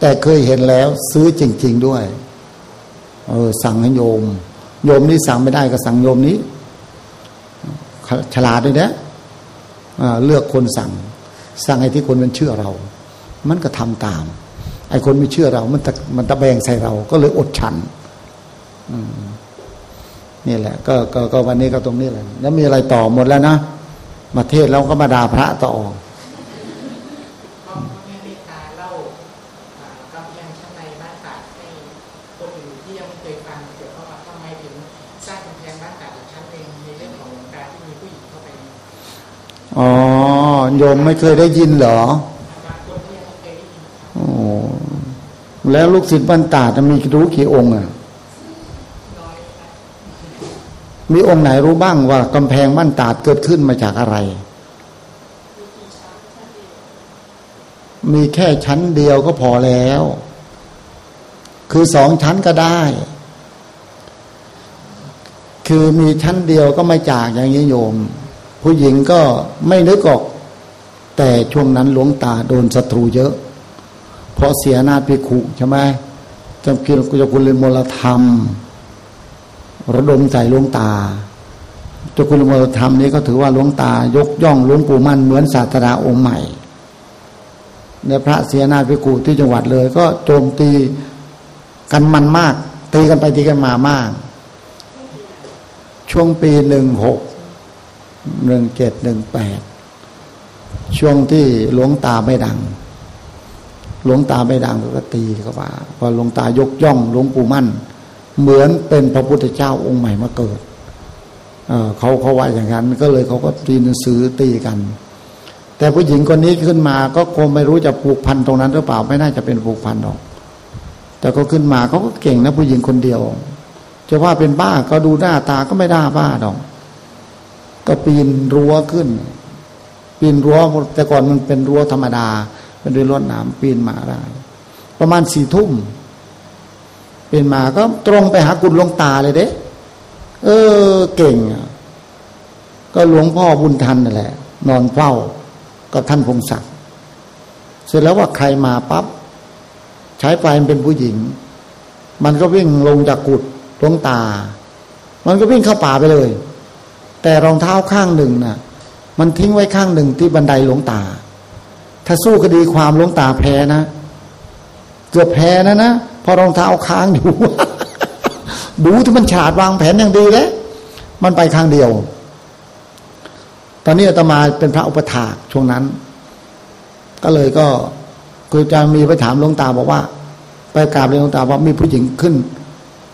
แต่เคยเห็นแล้วซื้อจริง ๆด้วย เออ สั่งให้โยม โยมนี้สั่งไม่ได้ก็สั่งโยมนี้ฉลาดด้วยนะเลือกคนสั่ง สั่งให้ที่คนมันเชื่อเรา มันก็ทำตาม ไอ้คนไม่เชื่อเรา มันตะมันตะแบงใส่เรา ก็เลยอดฉันนี่แหละ ก็ก็ก็วันนี้ก็ตรงนี้แหละ แล้วมีอะไรต่อหมดแล้วนะ มาเทศแล้วก็มาด่าพระต่ออ๋อโยมไม่เคยได้ยินเหรอโอ้แล้วลูกศิษย์บรรดาจะมีรู้กี่องค์อะ มีองค์ไหนรู้บ้างว่ากำแพงบ้านตาดเกิดขึ้นมาจากอะไร มีแค่ชั้นเดียวก็พอแล้ว คือสองชั้นก็ได้ คือมีชั้นเดียวก็ไม่จากอย่างนี้โยม ผู้หญิงก็ไม่นึกออก แต่ช่วงนั้นหลวงตาโดนศัตรูเยอะ เพราะเสียนาภิขุใช่ไหมจำกินกุจกุลมลธรรม ระดมใจหลวงตาเจ้าคุณมรธรรมนี้ก็ถือว่าหลวงตายกย่องหลวงปู่มั่นเหมือนศาสดาองค์ใหม่ในพระเสียนาภิกูที่จังหวัดเลย ก็โจมตีกันมันมาก ตีกันไปตีกันมามาก ช่วงปีหนึ่งหกหนึ่งเจ็ดหนึ่งแปดช่วงที่หลวงตาไม่ดัง หลวงตาไม่ดังก็ตีเขาว่า พอหลวงตายกย่องหลวงปู่มั่น เหมือนเป็นพระพุทธเจ้าองค์ใหม่มาเกิดเเขาเขาว่าอย่างนั้นก็เลยเขาก็ตีหนังสือตีกัน แต่ผู้หญิงคนนี้ขึ้นมา ก็คงไม่รู้จะผูกพันตรงนั้นหรือเปล่าไม่น่าจะเป็นผูกพันหรอก แต่ก็ขึ้นมาเขาก็เก่งนะผู้หญิงคนเดียว จะว่าเป็นบ้าก็ดูหน้าตาก็ไม่ได้บ้าดอก ก็ปีนรั้วขึ้น ปีนรั้วแต่ก่อนมันเป็นรั้วธรรมดา เป็นรั้วรถน้ำปีนมาได้ประมาณสี่ทุ่ม เป็นมาก็ตรงไปหากุฎหลวงตาเลยเด้ เออเก่ง ก็หลวงพ่อบุญทันนั่นแหละ นอนเฝ้ากับท่านพงศักดิ์เสร็จแล้วว่าใครมาปับ๊บใช้ไฟมันเป็นผู้หญิง มันก็วิ่งลงจากกุฎหลวงตา มันก็วิ่งเข้าป่าไปเลย แต่รองเท้าข้างหนึ่งนะ่ะ มันทิ้งไว้ข้างหนึ่งที่บันไดหลวงตา ถ้าสู้คดีความหลวงตาแพ้นะเกือบแพ้นะนะ พอรองเท้าค้างอยู่ ดูที่มันฉาดวางแผนอย่างดีแล้วมันไปข้างเดียว ตอนนี้อาตมาเป็นพระอุปถาช่วงนั้น ก็เลยก็คือจะมีไปถามหลวงตาบอกว่า ไปกราบเรียนหลวงตาว่ามีผู้หญิงขึ้น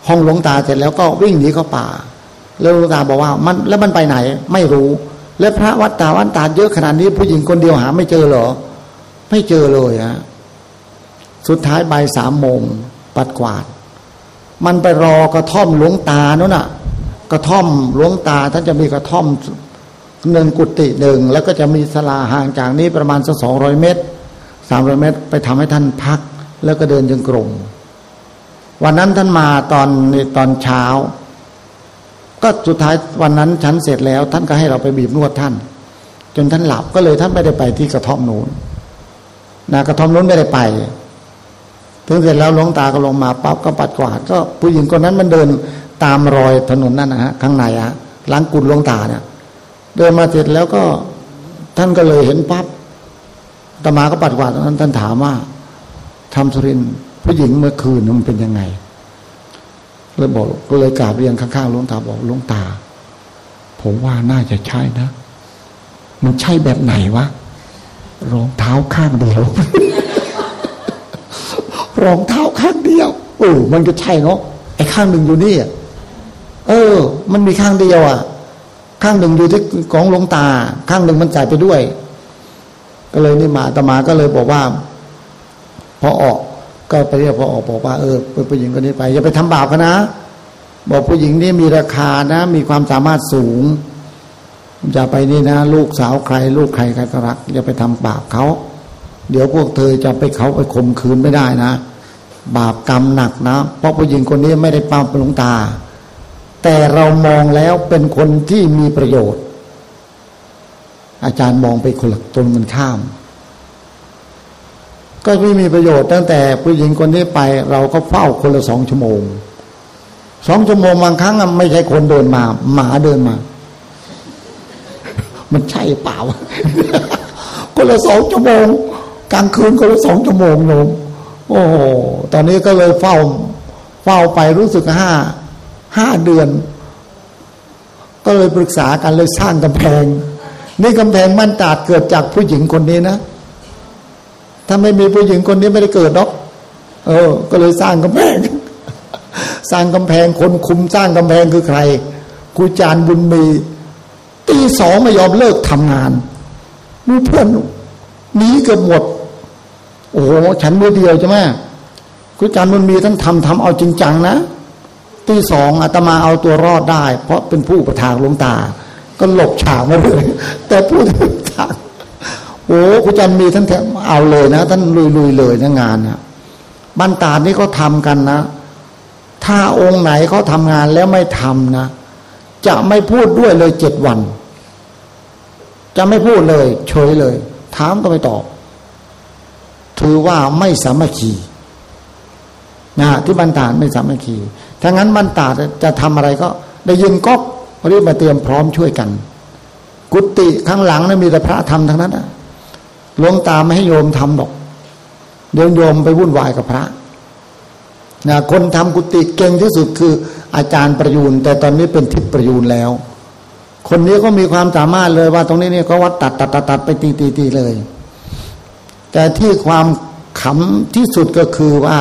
ห้องหลวงตาเสร็จแล้วก็วิ่งหนีเข้าป่า แล้วหลวงตาบอกว่ามันแล้วมันไปไหน ไม่รู้ แล้วพระวัดตาวัดตาเยอะขนาดนี้ผู้หญิงคนเดียวหาไม่เจอเหรอ ไม่เจอเลยฮะสุดท้ายบ่ายสามโมง ปัดกวาด มันไปรอกระท่อมหลวงตาโน่นน่ะ กระท่อมหลวงตาท่านจะมีกระท่อมหนึ่งกุฏิหนึ่งแล้วก็จะมีสลาห่างจากนี้ประมาณสักสองร้อยเมตรสามร้อยเมตร ไปทำให้ท่านพัก แล้วก็เดินจงกรมวันนั้นท่านมาตอนตอนเช้า ก็สุดท้ายวันนั้นฉันเสร็จแล้ว ท่านก็ให้เราไปบีบนวดท่าน จนท่านหลับก็เลยท่านไม่ได้ไปที่กระท่อมนู้นนะกระท่อมนู้นไม่ได้ไป ถึงเสร็จแล้วหลวงตาก็ลงมาปั๊บก็ปัดกวาดก็ผู้หญิงคนนั้นมันเดินตามรอยถนนนั่นนะฮะข้างในฮะล้างกุดหลวงตาเนี่ยเดินมาเสร็จแล้วก็ท่านก็เลยเห็นปั๊บตมาก็ปัดกวาดตอนนั้นท่านถามว่าทำสรินผู้หญิงเมื่อคืนมันเป็นยังไงเลยบอกก็เลยกราบเรียนข้างๆหลวงตาบอกหลวงตา ผมว่าน่าจะใช่นะ มันใช่แบบไหนวะรองเท้าข้างเดียว รองเท้าข้างเดียวโอ้มันก็ใช่เนาะไอ้ข้างหนึ่งอยู่นี่เออ มันมีข้างเดียวอะ ข้างหนึ่งอยู่ที่กองลงตา ข้างหนึ่งมันจ่ายไปด้วย ก็เลยนี่มาตมาก็เลยบอกว่า พอออก ก็ไปเรียกพอออกบอกว่าเออผู้หญิงคนนี้ไปอย่าไปทำบาปกันนะ บอกผู้หญิงนี่มีราคานะ มีความสามารถสูงอย่าไปนี่นะ ลูกสาวใคร ลูกใครใครก็รักอย่าไปทำบาปเขา เดี๋ยวพวกเธอจะไปเขาไปข่มขืนไม่ได้นะ บาปกรรมหนักนะ เพราะผู้หญิงคนนี้ไม่ได้ปั้มเป็นหลวงตา แต่เรามองแล้วเป็นคนที่มีประโยชน์ อาจารย์มองไปคนละตนมันข้าม ก็ไม่มีประโยชน์ตั้งแต่ผู้หญิงคนนี้ไป เราก็เฝ้าคนละสองชั่วโมงสองชั่วโมงบางครั้งไม่ใช่คนเดินมา หมาเดินมา มันใช่เปล่า คนละสองชั่วโมง กลางคืนคนละสองชั่วโมงโยม โอ้โห ตอนนี้ก็เลยเฝ้า เฝ้าไปรู้สึกห้า ห้าเดือน ก็เลยปรึกษากันเลยสร้างกำแพง นี่กำแพงมั่นตาดเกิดจากผู้หญิงคนนี้นะ ถ้าไม่มีผู้หญิงคนนี้ไม่ได้เกิดหรอก เออ ก็เลยสร้างกำแพง สร้างกำแพงคนคุมสร้างกำแพงคือใครครูจารย์บุญมีตีสองไม่ยอมเลิกทำงานมีเพื่อนหนีเกือบหมด โอ้โหฉันมือเดียวใช่ไหมครูจารย์บุญมีท่านทำทำเอาจริงจังนะตีสองอาตมาเอาตัวรอดได้ เพราะเป็นผู้ประทางลงตา ก็หลบฉากมาเลยแต่ผู้ทางโอ้ครูจันมีท่านเอาเลยนะ ท่านลุยๆเลยนะงานนะบรรตานี่ก็ทำกันนะ ถ้าองค์ไหนเขาทำงานแล้วไม่ทำนะ จะไม่พูดด้วยเลยเจ็ดวัน จะไม่พูดเลย เฉยเลย ถามก็ไม่ตอบ ถือว่าไม่สามัคคีนะที่บรรดาไม่สามัคคีถ้างั้นบรรดาจะทำอะไรก็ ได้ยินก๊อกรีบมาเตรียมพร้อมช่วยกัน กุฏิข้างหลังนะั้นมีแต่พระทำทั้งนั้นนะหลวงตาไม่ให้โยมทำหรอกเดี๋ยวโยมไปวุ่นวายกับพระนะคนทำกุฏิเก่งที่สุดคืออาจารย์ประยูนแต่ตอนนี้เป็นทิพประยูนแล้ว คนนี้ก็มีความสามารถเลยว่าตรงนี้เนี่ยก็วัดตัดตัดตัดตัดไปตีตีตีเลย แต่ที่ความขำที่สุดก็คือว่า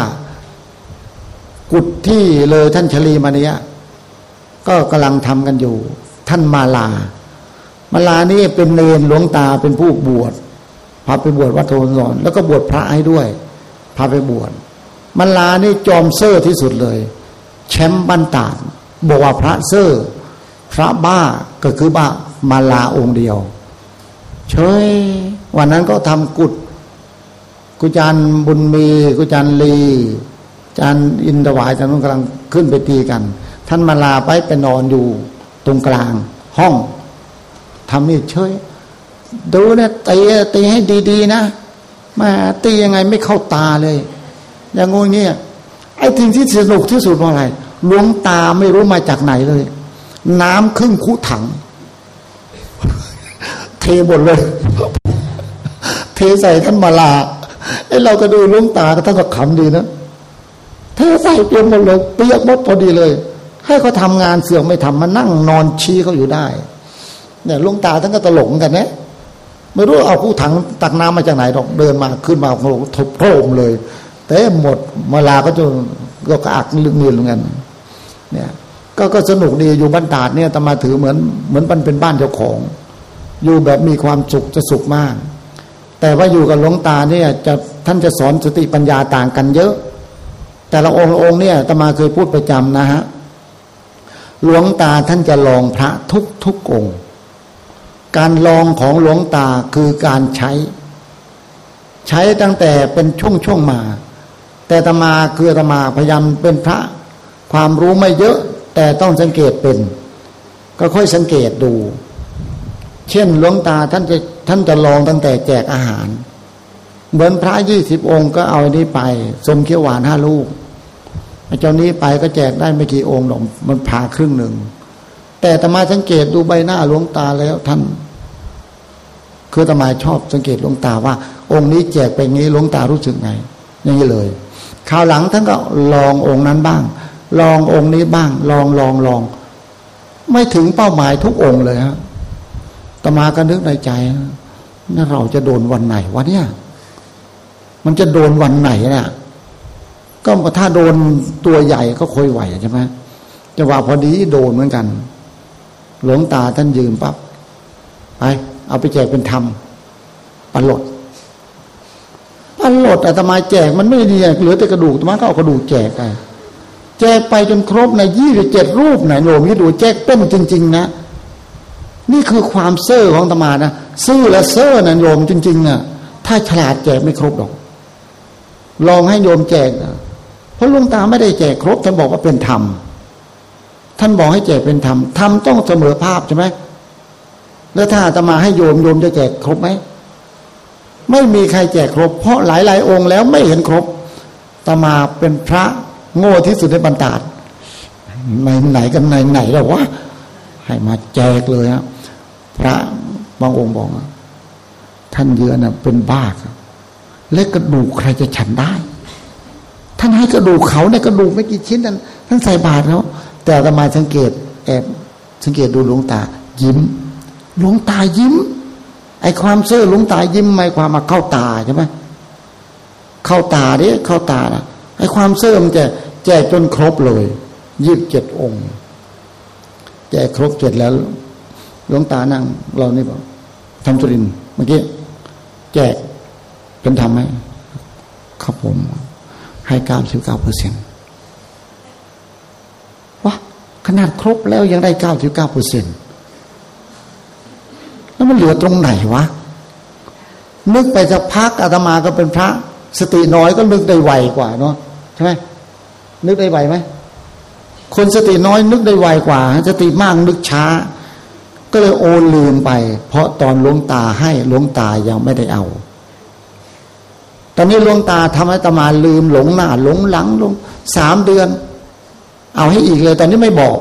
กุฏที่เลยท่านชลีมาเนี้ยก็กำลังทำกันอยู่ ท่านมาลา มาลานี่เป็นเนรหลวงตาเป็นผู้บวชพาไปบวชวัดโทนสอนแล้วก็บวชพระให้ด้วย พาไปบวชมันลานี่จอมเซอร์ที่สุดเลย แชมป์บันตาบอกว่าพระเซอร์พระบ้าก็คือบ้ามาลาองค์เดียวเฉยวันนั้นก็ทำกุด กุจันบุญมีกุจันลีจันอินทวายจันนุกำลังขึ้นไปตีกัน ท่านมาลาไปไปนอนอยู่ตรงกลาง ห้องทำนี่เฉยดูนี่ยตีตีให้ดีๆนะมาตียังไงไม่เข้าตาเลย อย่างงูเงี้ยไอ้ทิ้งที่สนุกที่สุดเพราะอะไรหลวงตาไม่รู้มาจากไหนเลย น้ำครึ่งคุถัง เทหมดเลย เทใส่ท่านมาลา ไอ้เราก็ดูลวงตาก็ท่านก็ขำดีนะเทใส่เปียกหมดเลยเปียกหมดพอดีเลย ให้เขาทางานเสื่อมไม่ทำมานั่งนอนชี้เขาอยู่ได้ เนี่ยลวงตาท่านก็ตลกกันนะไม่รู้เอาคู่ถังตักน้ำมาจากไหนหรอกเดินมาขึ้นมาโอ้โหทบโพรมเลยเต็มหมดมาลาก็จะก็กอักลึกเงินเหมือนกันเนี่ยก็ก็สนุกดีอยู่บ้านตาดเนี่ยตมาถือเหมือนเหมือนมันเป็นบ้านเจ้าของ อยู่แบบมีความสุขจะสุขมาก แต่ว่าอยู่กับหลวงตาเนี่ยจะท่านจะสอนสติปัญญาต่างกันเยอะ แต่ละองค์องค์เนี่ยตมาเคยพูดประจำนะฮะหลวงตาท่านจะลองพระทุกทุกองค์ การลองของหลวงตาคือการใช้ ใช้ตั้งแต่เป็นช่วงช่วงมา แต่ตมาคือตมาพยายามเป็นพระ ความรู้ไม่เยอะ แต่ต้องสังเกตเป็น ก็ค่อยสังเกตดู เช่นหลวงตาท่านจะ ท่านจะลองตั้งแต่แจกอาหาร เหมือนพระยี่สิบองค์ก็เอานี้ไปสมเขียวหวานห้าลูกเจ้านี้ไปก็แจกได้ไม่กี่องค์หรอกมันผ่าครึ่งหนึ่ง แต่ตมาสังเกตดูใบหน้าหลวงตาแล้วท่าน คือตมาชอบสังเกตหลวงตาว่า องค์นี้แจกไปงี้หลวงตารู้สึกไง อย่างนี้เลยคราวหลังท่านก็ลององค์นั้นบ้าง ลององค์นี้บ้าง ลองลองลอง ไม่ถึงเป้าหมายทุกองค์เลยฮะตมาก็นึกในใจน่าเราจะโดนวันไหนวะเนี่ย มันจะโดนวันไหนเนี่ยก็ถ้าโดนตัวใหญ่ก็ค่อยไหวใช่ไหมจะว่าพอดีโดนเหมือนกัน หลวงตาท่านยืนปั๊บไปเอาไปแจกเป็นธรรมปลดปลดอาตมาแจกมันไม่ดีเหลือแต่กระดูกอาตมาก็เอากระดูกแจกไปแจกไปจนครบในยี่สิบเจ็ดรูปไหนโยมที่ดูแจกเต้นจริง ๆ นะ นี่คือความเซ่อของตมานะซื่อและเซ่อนะโยมจริงๆนะถ้าฉลาดแจกไม่ครบหรอก ลองให้โยมแจกนะเพราะลุงตาไม่ได้แจกครบท่านบอกว่าเป็นธรรมท่านบอกให้แจกเป็นธรรมธรรมต้องเสมอภาพใช่ไหมแล้วถ้าตมาให้โยมโยมจะแจกครบไหมไม่มีใครแจกครบ เพราะหลายๆองค์แล้วไม่เห็นครบตมาเป็นพระโง่ที่สุดในบรรดาในไหนกันไหนไหนแล้ววะให้มาแจกเลยฮะ พระบางองค์บอกท่านเยือน่ะเป็นบ้าเล็กระดูกใครจะฉันได้ ท่านให้กระดูกเขาในกระดูกไม่กี่ชิ้นนั้นท่านใส่บาตรเขาแต่ตมาสังเกต แอบสังเกตดูหลวงตา ยิ้มหลวงตายิ้ม ไอความเสื่อหลวงตายิ้มหมายความมาเข้าตาใช่ไหมเข้าตาเนี้ยเข้าตานะไอความเสื่อมจะแจกจนครบเลยยี่สิบเจ็ดองค์แจกครบเจ็ดแล้ว หลวงตานั่ง เรานี่บอกทำสุรินเมื่อกี้แจกเป็นทำไหมครับผม ให้เก้าสิบเก้าเปอร์เซ็นต์วะขนาดครบแล้วยังได้เก้าสิบเก้าเปอร์เซ็นต์แล้วมันเหลือตรงไหนวะ นึกไปสักพักอาตมาก็เป็นพระ สติน้อยก็นึกได้ไวกว่าเนาะใช่ไหมนึกได้ไวไหมคนสติน้อยนึกได้ไวกว่า สติมากนึกช้า ก็เลยโอนลืมไป เพราะตอนลวงตาให้ลวงตายังไม่ได้เอา ตอนนี้ลวงตาทำให้ตมาลืมหลงหน้าหลงหลังลงสามเดือน เอาให้อีกเลยตอนนี้ไม่บอก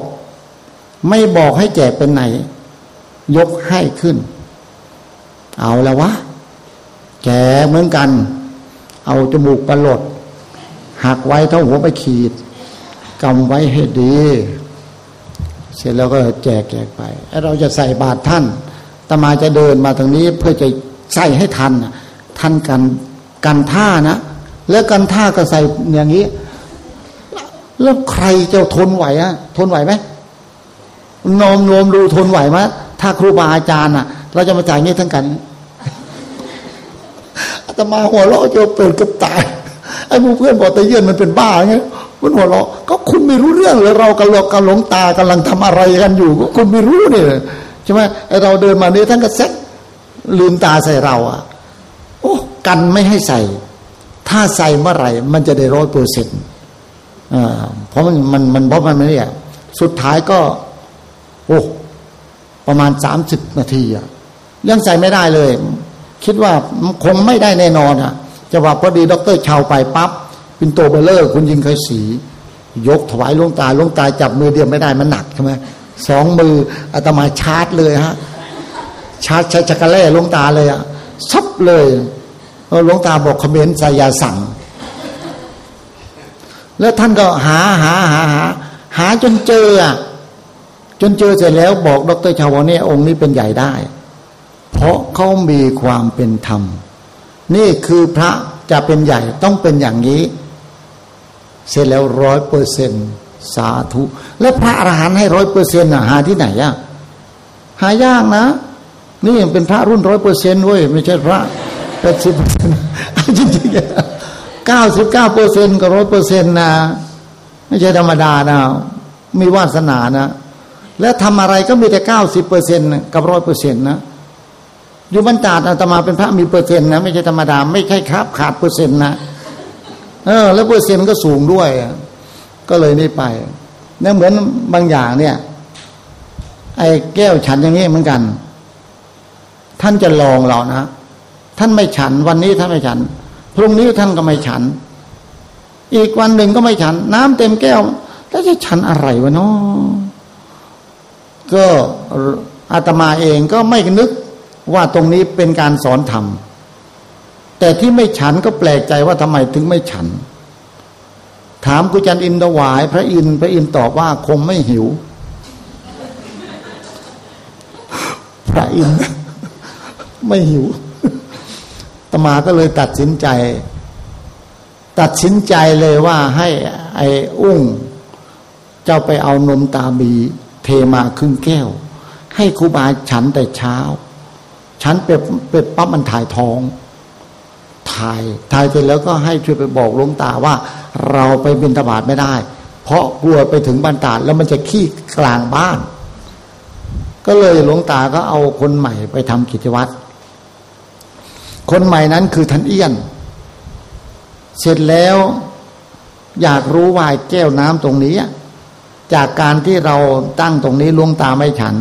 ไม่บอกให้แจกเป็นไหน ยกให้ขึ้น เอาแล้ววะแกเหมือนกัน เอาจมูกประหลดหักไว้เท่าหัวไปขีดกำไว้ให้ดี เสร็จแล้วก็แจกแจกไปเราจะใส่บาตรท่านตมาจะเดินมาทางนี้เพื่อจะใส่ให้ทันท่านกันกันท่านะ แล้วกันท่าก็ใส่อย่างนี้ แล้วใครจะทนไหวอะทนไหวไหมนมนมดูทนไหวไหมถ้าครูบาอาจารย์อะเราจะมาจ่ายนี้ทั้งกันอาตมาหัวเราะจะเปิดกับตายไอ้พวกเพื่อนบอกตะเยื่อนมันเป็นบ้าไง มันหัวเราะก็คุณไม่รู้เรื่องเลยเรากำลังกำลังตากำลังทำอะไรกันอยู่ก็คุณไม่รู้เนี่ยใช่ไหมไอเราเดินมาเนี่ยท่านก็แซกลืมตาใส่เราอะ โอ้กันไม่ให้ใส่ ถ้าใส่เมื่อไหร่ มันจะได้ร้อยเปอร์เซ็นต์อ่าเพราะมันมันมันเพราะมันไม่เนี่ยสุดท้ายก็ โอ้ประมาณสามสิบนาทีอะยังใส่ไม่ได้เลย คิดว่าคงไม่ได้แน่นอนอะจะว่าพอดีด็อกเตอร์ชาวไปปับ๊บ ปินโตเบลเลอร์ คุณยิงเคยสี ยกถวายลงตาลงตาจับมือเดียวไม่ได้มันหนักใช่ไหมสองมืออาตมาชาร์จเลยฮะ ชาร์จใช้จักรเล่ลงตาเลยอะซับเลยหลวงตาบอกคอมเมนต์สายาสั่ง แล้วท่านก็หาหาหาหาหาจนเจออะจนเจอเสร็จแล้วบอกดรชาวเนี่ยองค์นี้เป็นใหญ่ได้ เพราะเขามีความเป็นธรรม นี่คือพระจะเป็นใหญ่ต้องเป็นอย่างนี้ เสร็จแล้วร้อยเปอร์เซ็นสาธุ แล้วพระอรหันต์ให้ร้อยเปอร์เซ็นต์หาที่ไหนอะหายากนะ นี่เป็นพระรุ่นร้อยเปอร์เซ็นต์เว้ยไม่ใช่พระแปดสิบเปอร์เซ็นจริงๆเก้าสิบเก้าเปอร์เซ็นต์กับร้อยเปอร์เซ็นต์นะไม่ใช่ธรรมดานะมีวาสนานะ แล้วทำอะไรก็มีแต่เก้าสิบเปอร์เซ็นต์กับร้อยเปอร์เซ็นต์นะอยู่บรรดาอาตมาเป็นพระมีเปอร์เซ็นต์นะไม่ใช่ธรรมดาไม่ใช่ครับขาดเปอร์เซ็นต์นะ เออ แล้วเปอร์เซ็นต์ก็สูงด้วย ก็เลยนี่ไปเนี่ยเหมือนบางอย่างเนี่ย ไอ้แก้วฉันอย่างนี้เหมือนกัน ท่านจะลองเรานะท่านไม่ฉัน วันนี้ท่านไม่ฉัน พรุ่งนี้ท่านก็ไม่ฉัน อีกวันหนึ่งก็ไม่ฉัน น้ำเต็มแก้ว แล้วจะฉันอะไรวะเนาะก็อาตมาเองก็ไม่นึกว่าตรงนี้เป็นการสอนธรรม แต่ที่ไม่ฉันก็แปลกใจว่าทำไมถึงไม่ฉัน ถามกุจันอินทวาย พระอินพระอินตอบว่าคงไม่หิว พระอินไม่หิวตมาก็เลยตัดสินใจ ตัดสินใจเลยว่าให้ไอ้อุ้ง เจ้าไปเอานมตาบีเทมาครึ่งแก้ว ให้ครูบาฉันแต่เช้า ฉันเป็ดเป็ดปั๊บมันถ่ายท้อง ถ่ายถ่ายเสร็จแล้วก็ให้ช่วยไปบอกหลวงตาว่า เราไปบินตบาดไม่ได้ เพราะกลัวไปถึงบ้านตาดแล้วมันจะขี้กลางบ้าน ก็เลยหลวงตาก็เอาคนใหม่ไปทำกิจวัตรคนใหม่นั้นคือท่านเอี้ยน เสร็จแล้วอยากรู้ว่าแก้วน้ำตรงนี้ จากการที่เราตั้งตรงนี้หลวงตาไม่ฉัน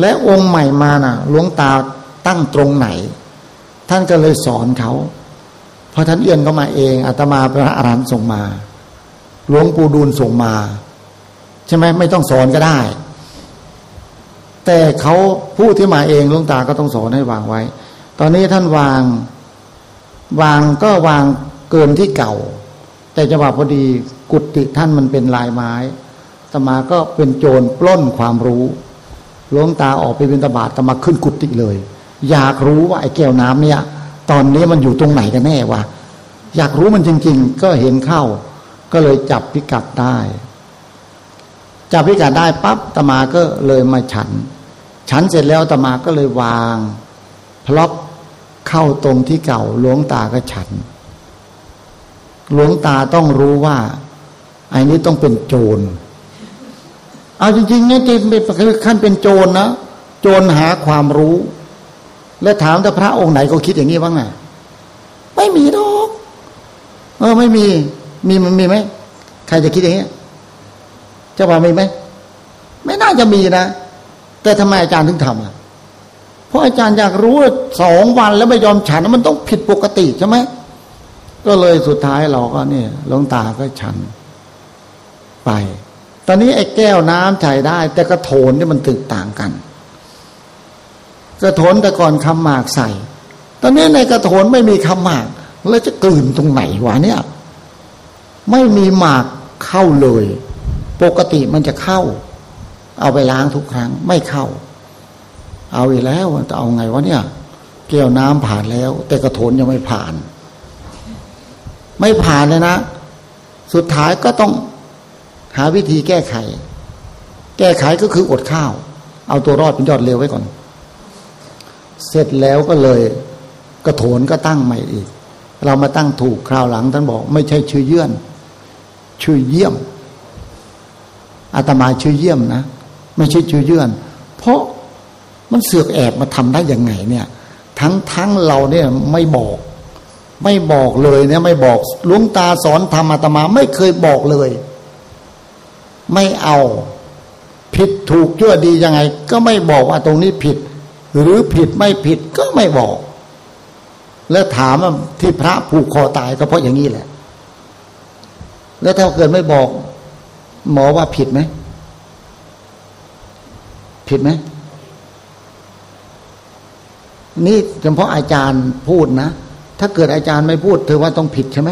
และองค์ใหม่มานะ่ะหลวงตาตั้งตรงไหน ท่านก็เลยสอนเขา พอท่านเอี้ยนก็มาเองอาตมาพระอรหันต์ส่งมา หลวงปู่ดูลส่งมา ใช่ไหมไม่ต้องสอนก็ได้ แต่เขาผู้ที่มาเองลวงตาก็ต้องสอนให้วางไว้ ตอนนี้ท่านวางวางก็วางเกินที่เก่า แต่จังหวะพอดีกุฏิท่านมันเป็นลายไม้ตมาก็เป็นโจรปล้นความรู้หลวงตาออกไปบิณฑบาตตมาขึ้นกุฏิเลย อยากรู้ว่าไอ้แก้วน้ำเนี่ย ตอนนี้มันอยู่ตรงไหนกันแน่วะอยากรู้มันจริง ๆ ก็เห็นเข้า ก็เลยจับพิกัดได้ จับพิกัดได้ปั๊บตมาก็เลยมาฉัน ฉันเสร็จแล้วตมาก็เลยวางพล็อกเข้าตรงที่เก่าหลวงตาก็ฉันหลวงตาต้องรู้ว่าไอ้นี้ต้องเป็นโจรเอาจริงๆเนี่ยจิตเป็นขั้นเป็นโจรนะโจรหาความรู้ และถามแต่พระองค์ไหนก็คิดอย่างนี้บ้างไงไม่มีหรอกเออ ไม่มี มีมันมีไหมใครจะคิดอย่างนี้เจะว่ามีไหมไม่น่าจะมีนะแต่ทำไมอาจารย์ถึงทำอะเพราะอาจารย์อยากรู้สองวันแล้วไม่ยอมฉันมันต้องผิดปกติใช่ไหมก็เลยสุดท้ายเราก็เนี่ยลงตาก็ฉัน ไป ตอนนี้ไอ้แก้วน้ำใช้ได้ แต่กระโถนนี่มันตึกต่างกัน กระโถนแต่ก่อนคำหมากใส่ ตอนนี้ในกระโถนไม่มีคำหมาก แล้วจะกลืนตรงไหนวะเนี่ย ไม่มีหมากเข้าเลย ปกติมันจะเข้า เอาไปล้างทุกครั้ง ไม่เข้า เอาอีกแล้วจะเอาไงวะเนี่ย แก้วน้ำผ่านแล้ว แต่กระโถนยังไม่ผ่าน ไม่ผ่านเลยนะ สุดท้ายก็ต้องหาวิธีแก้ไข แก้ไขก็คืออดข้าว เอาตัวรอดเป็นยอดเร็วไว้ก่อน เสร็จแล้วก็เลยกระโถนก็ตั้งใหม่อีก เรามาตั้งถูกคราวหลังท่านบอก ไม่ใช่ชื่อเยื่อน ชื่อเยี่ยมอาตมาชื่อเยี่ยมนะ ไม่ใช่ชื่อเยื่อน เพราะมันเสือกแอบมาทำได้ยังไงเนี่ย ทั้งทั้งเราเนี่ยไม่บอก ไม่บอกเลยเนี่ย ไม่บอกลุงตาสอนธรรมอาตมาไม่เคยบอกเลย ไม่เอา ผิดถูกชั่วดียังไง ก็ไม่บอกว่าตรงนี้ผิด หรือผิดไม่ผิดก็ไม่บอก แล้วถามว่าที่พระผูกคอตายก็เพราะอย่างนี้แหละ แล้วถ้าเกิดไม่บอก หมอว่าผิดไหม ผิดไหม นี่เฉพาะอาจารย์พูดนะ ถ้าเกิดอาจารย์ไม่พูดเธอว่าต้องผิดใช่ไหม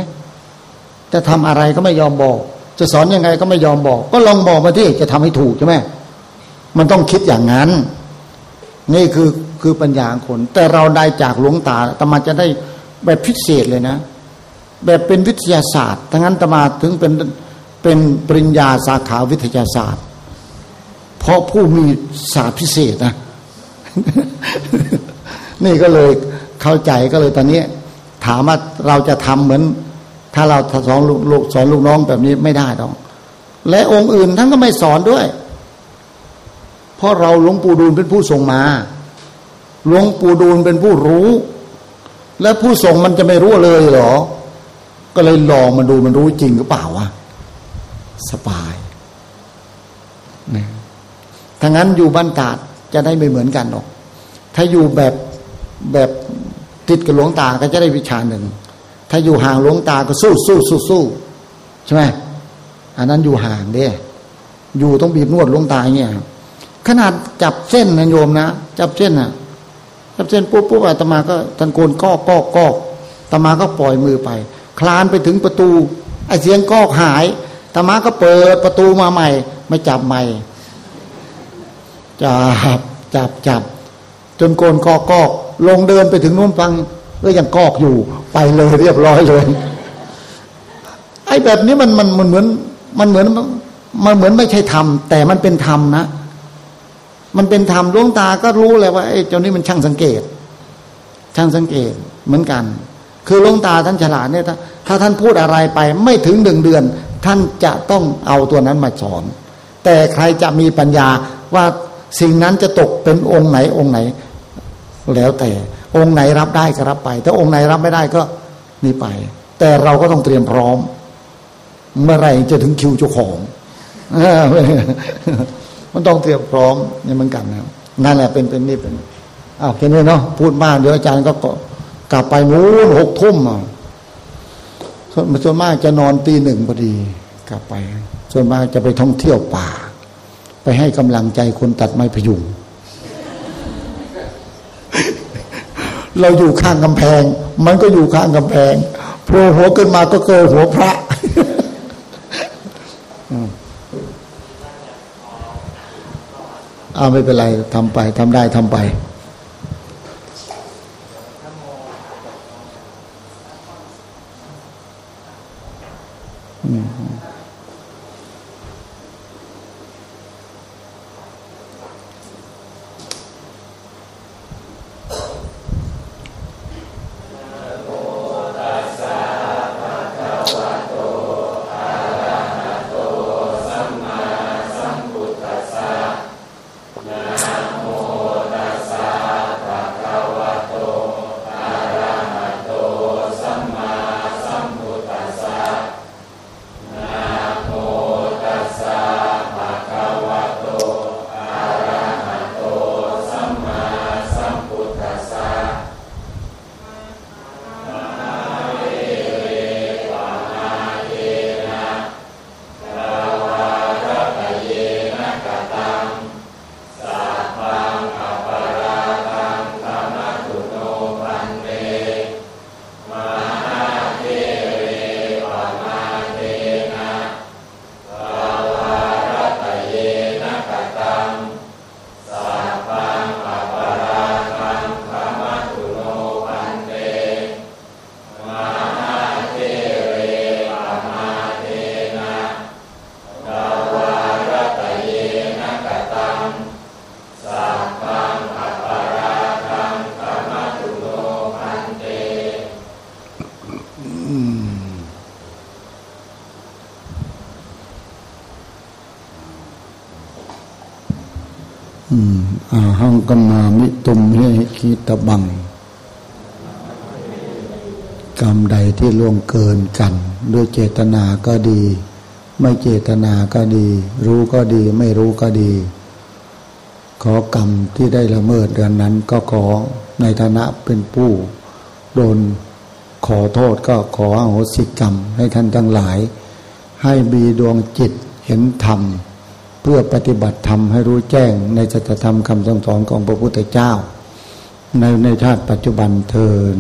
จะทำอะไรก็ไม่ยอมบอก จะสอนยังไงก็ไม่ยอมบอก ก็ลองบอกมาที่จะทำให้ถูกใช่ไหมมันต้องคิดอย่างนั้น นี่คือคือปัญญาคน แต่เราได้จากหลวงตาตมาจะได้แบบพิเศษเลยนะ แบบเป็นวิทยาศาสตร์ทั้งนั้นตมาถึงเป็นเป็นปริญญาสาขาวิทยาศาสตร์ เพราะผู้มีศาสตร์พิเศษนะ นี่ก็เลยเข้าใจก็เลยตอนนี้ ถามว่าเราจะทำเหมือน ถ้าเราสอนลูกสอนลูกน้องแบบนี้ไม่ได้ต้องและองค์อื่นท่านก็ไม่สอนด้วย เพราะเราหลวงปู่ดูลเป็นผู้ส่งมาหลวงปู่ดูลเป็นผู้รู้ และผู้ส่งมันจะไม่รู้เลยเหรอ ก็เลยลองมาดูมันรู้จริงหรือเปล่าวะสบายนะถ้างั้นอยู่บ้านตาดจะได้ไม่เหมือนกันหรอก ถ้าอยู่แบบแบบติดกับหลวงตาก็จะได้วิชาหนึ่ง ถ้าอยู่ห่างหลวงตาก็สู้สู้สู้สู้ใช่ไหมอันนั้นอยู่ห่างเด้อยู่ต้องบีบนวดหลวงตาเนี่ย ขนาดจับเส้นนะโยมนะจับเส้นอะ จับเส้นปุ๊บปุ๊บอาตมาก็ตะโกนก้อกก้อกก้อกตมาก็ปล่อยมือไป คลานไปถึงประตูไอเสียงก้อกหายตมาก็เปิดประตูมาใหม่ ไม่จับใหม่จับจับจับ จนโกนกอกกอกลงเดินไปถึงนู้นฟังก็ยังกอกอยู่ ไปเลยเรียบร้อยเลย ไอ้แบบนี้มันมันมันเหมือน มันเหมือนมันเหมือนไม่ใช่ธรรมแต่มันเป็นธรรมนะ มันเป็นธรรมดวงตาก็รู้เลยว่าไอ้เจ้านี้มันช่างสังเกต ช่างสังเกตเหมือนกัน คือลวงตาท่านฉลาดเนี่ยถ้าท่านพูดอะไรไปไม่ถึงหนึ่งเดือน ท่านจะต้องเอาตัวนั้นมาสอน แต่ใครจะมีปัญญาว่าสิ่งนั้นจะตกเป็นองค์ไหนองค์ไหน แล้วแต่องค์ไหนรับได้ก็รับไป ถ้าองค์ไหนรับไม่ได้ก็นี่ไป แต่เราก็ต้องเตรียมพร้อม เมื่อไรจะถึงคิวเจ้าของ มันต้องเตรียมพร้อมนี่มันกันนะนั่นแหละเป็นเป็นนี่เป็นอ้าวแค่นี้เนาะพูดมากเดี๋ยวอาจารย์ก็กลับไปนู้นหกทุ่มอะส่วนมากจะนอนตีหนึ่งพอดี กลับไป ส่วนมากจะไปท่องเที่ยวป่า ไปให้กำลังใจคนตัดไม้พยุงเราอยู่ข้างกำแพง มันก็อยู่ข้างกำแพงโผล่หัวขึ้นมาก็เกิดหัวพระ อาไม่เป็นไรทำไปทำได้ทำไป ตบัง กรรมใดที่ล่วงเกินกัน ด้วยเจตนาก็ดี ไม่เจตนาก็ดี รู้ก็ดีไม่รู้ก็ดี ขอกรรมที่ได้ละเมิดเดือนนั้นก็ขอในฐานะเป็นผู้โดนขอโทษก็ขออโหสิกรรมให้ท่านทั้งหลาย ให้มีดวงจิตเห็นธรรม เพื่อปฏิบัติธรรมให้รู้แจ้งในจัตธรรมคำสอนของพระพุทธเจ้า ในในชาติปัจจุบันเทิน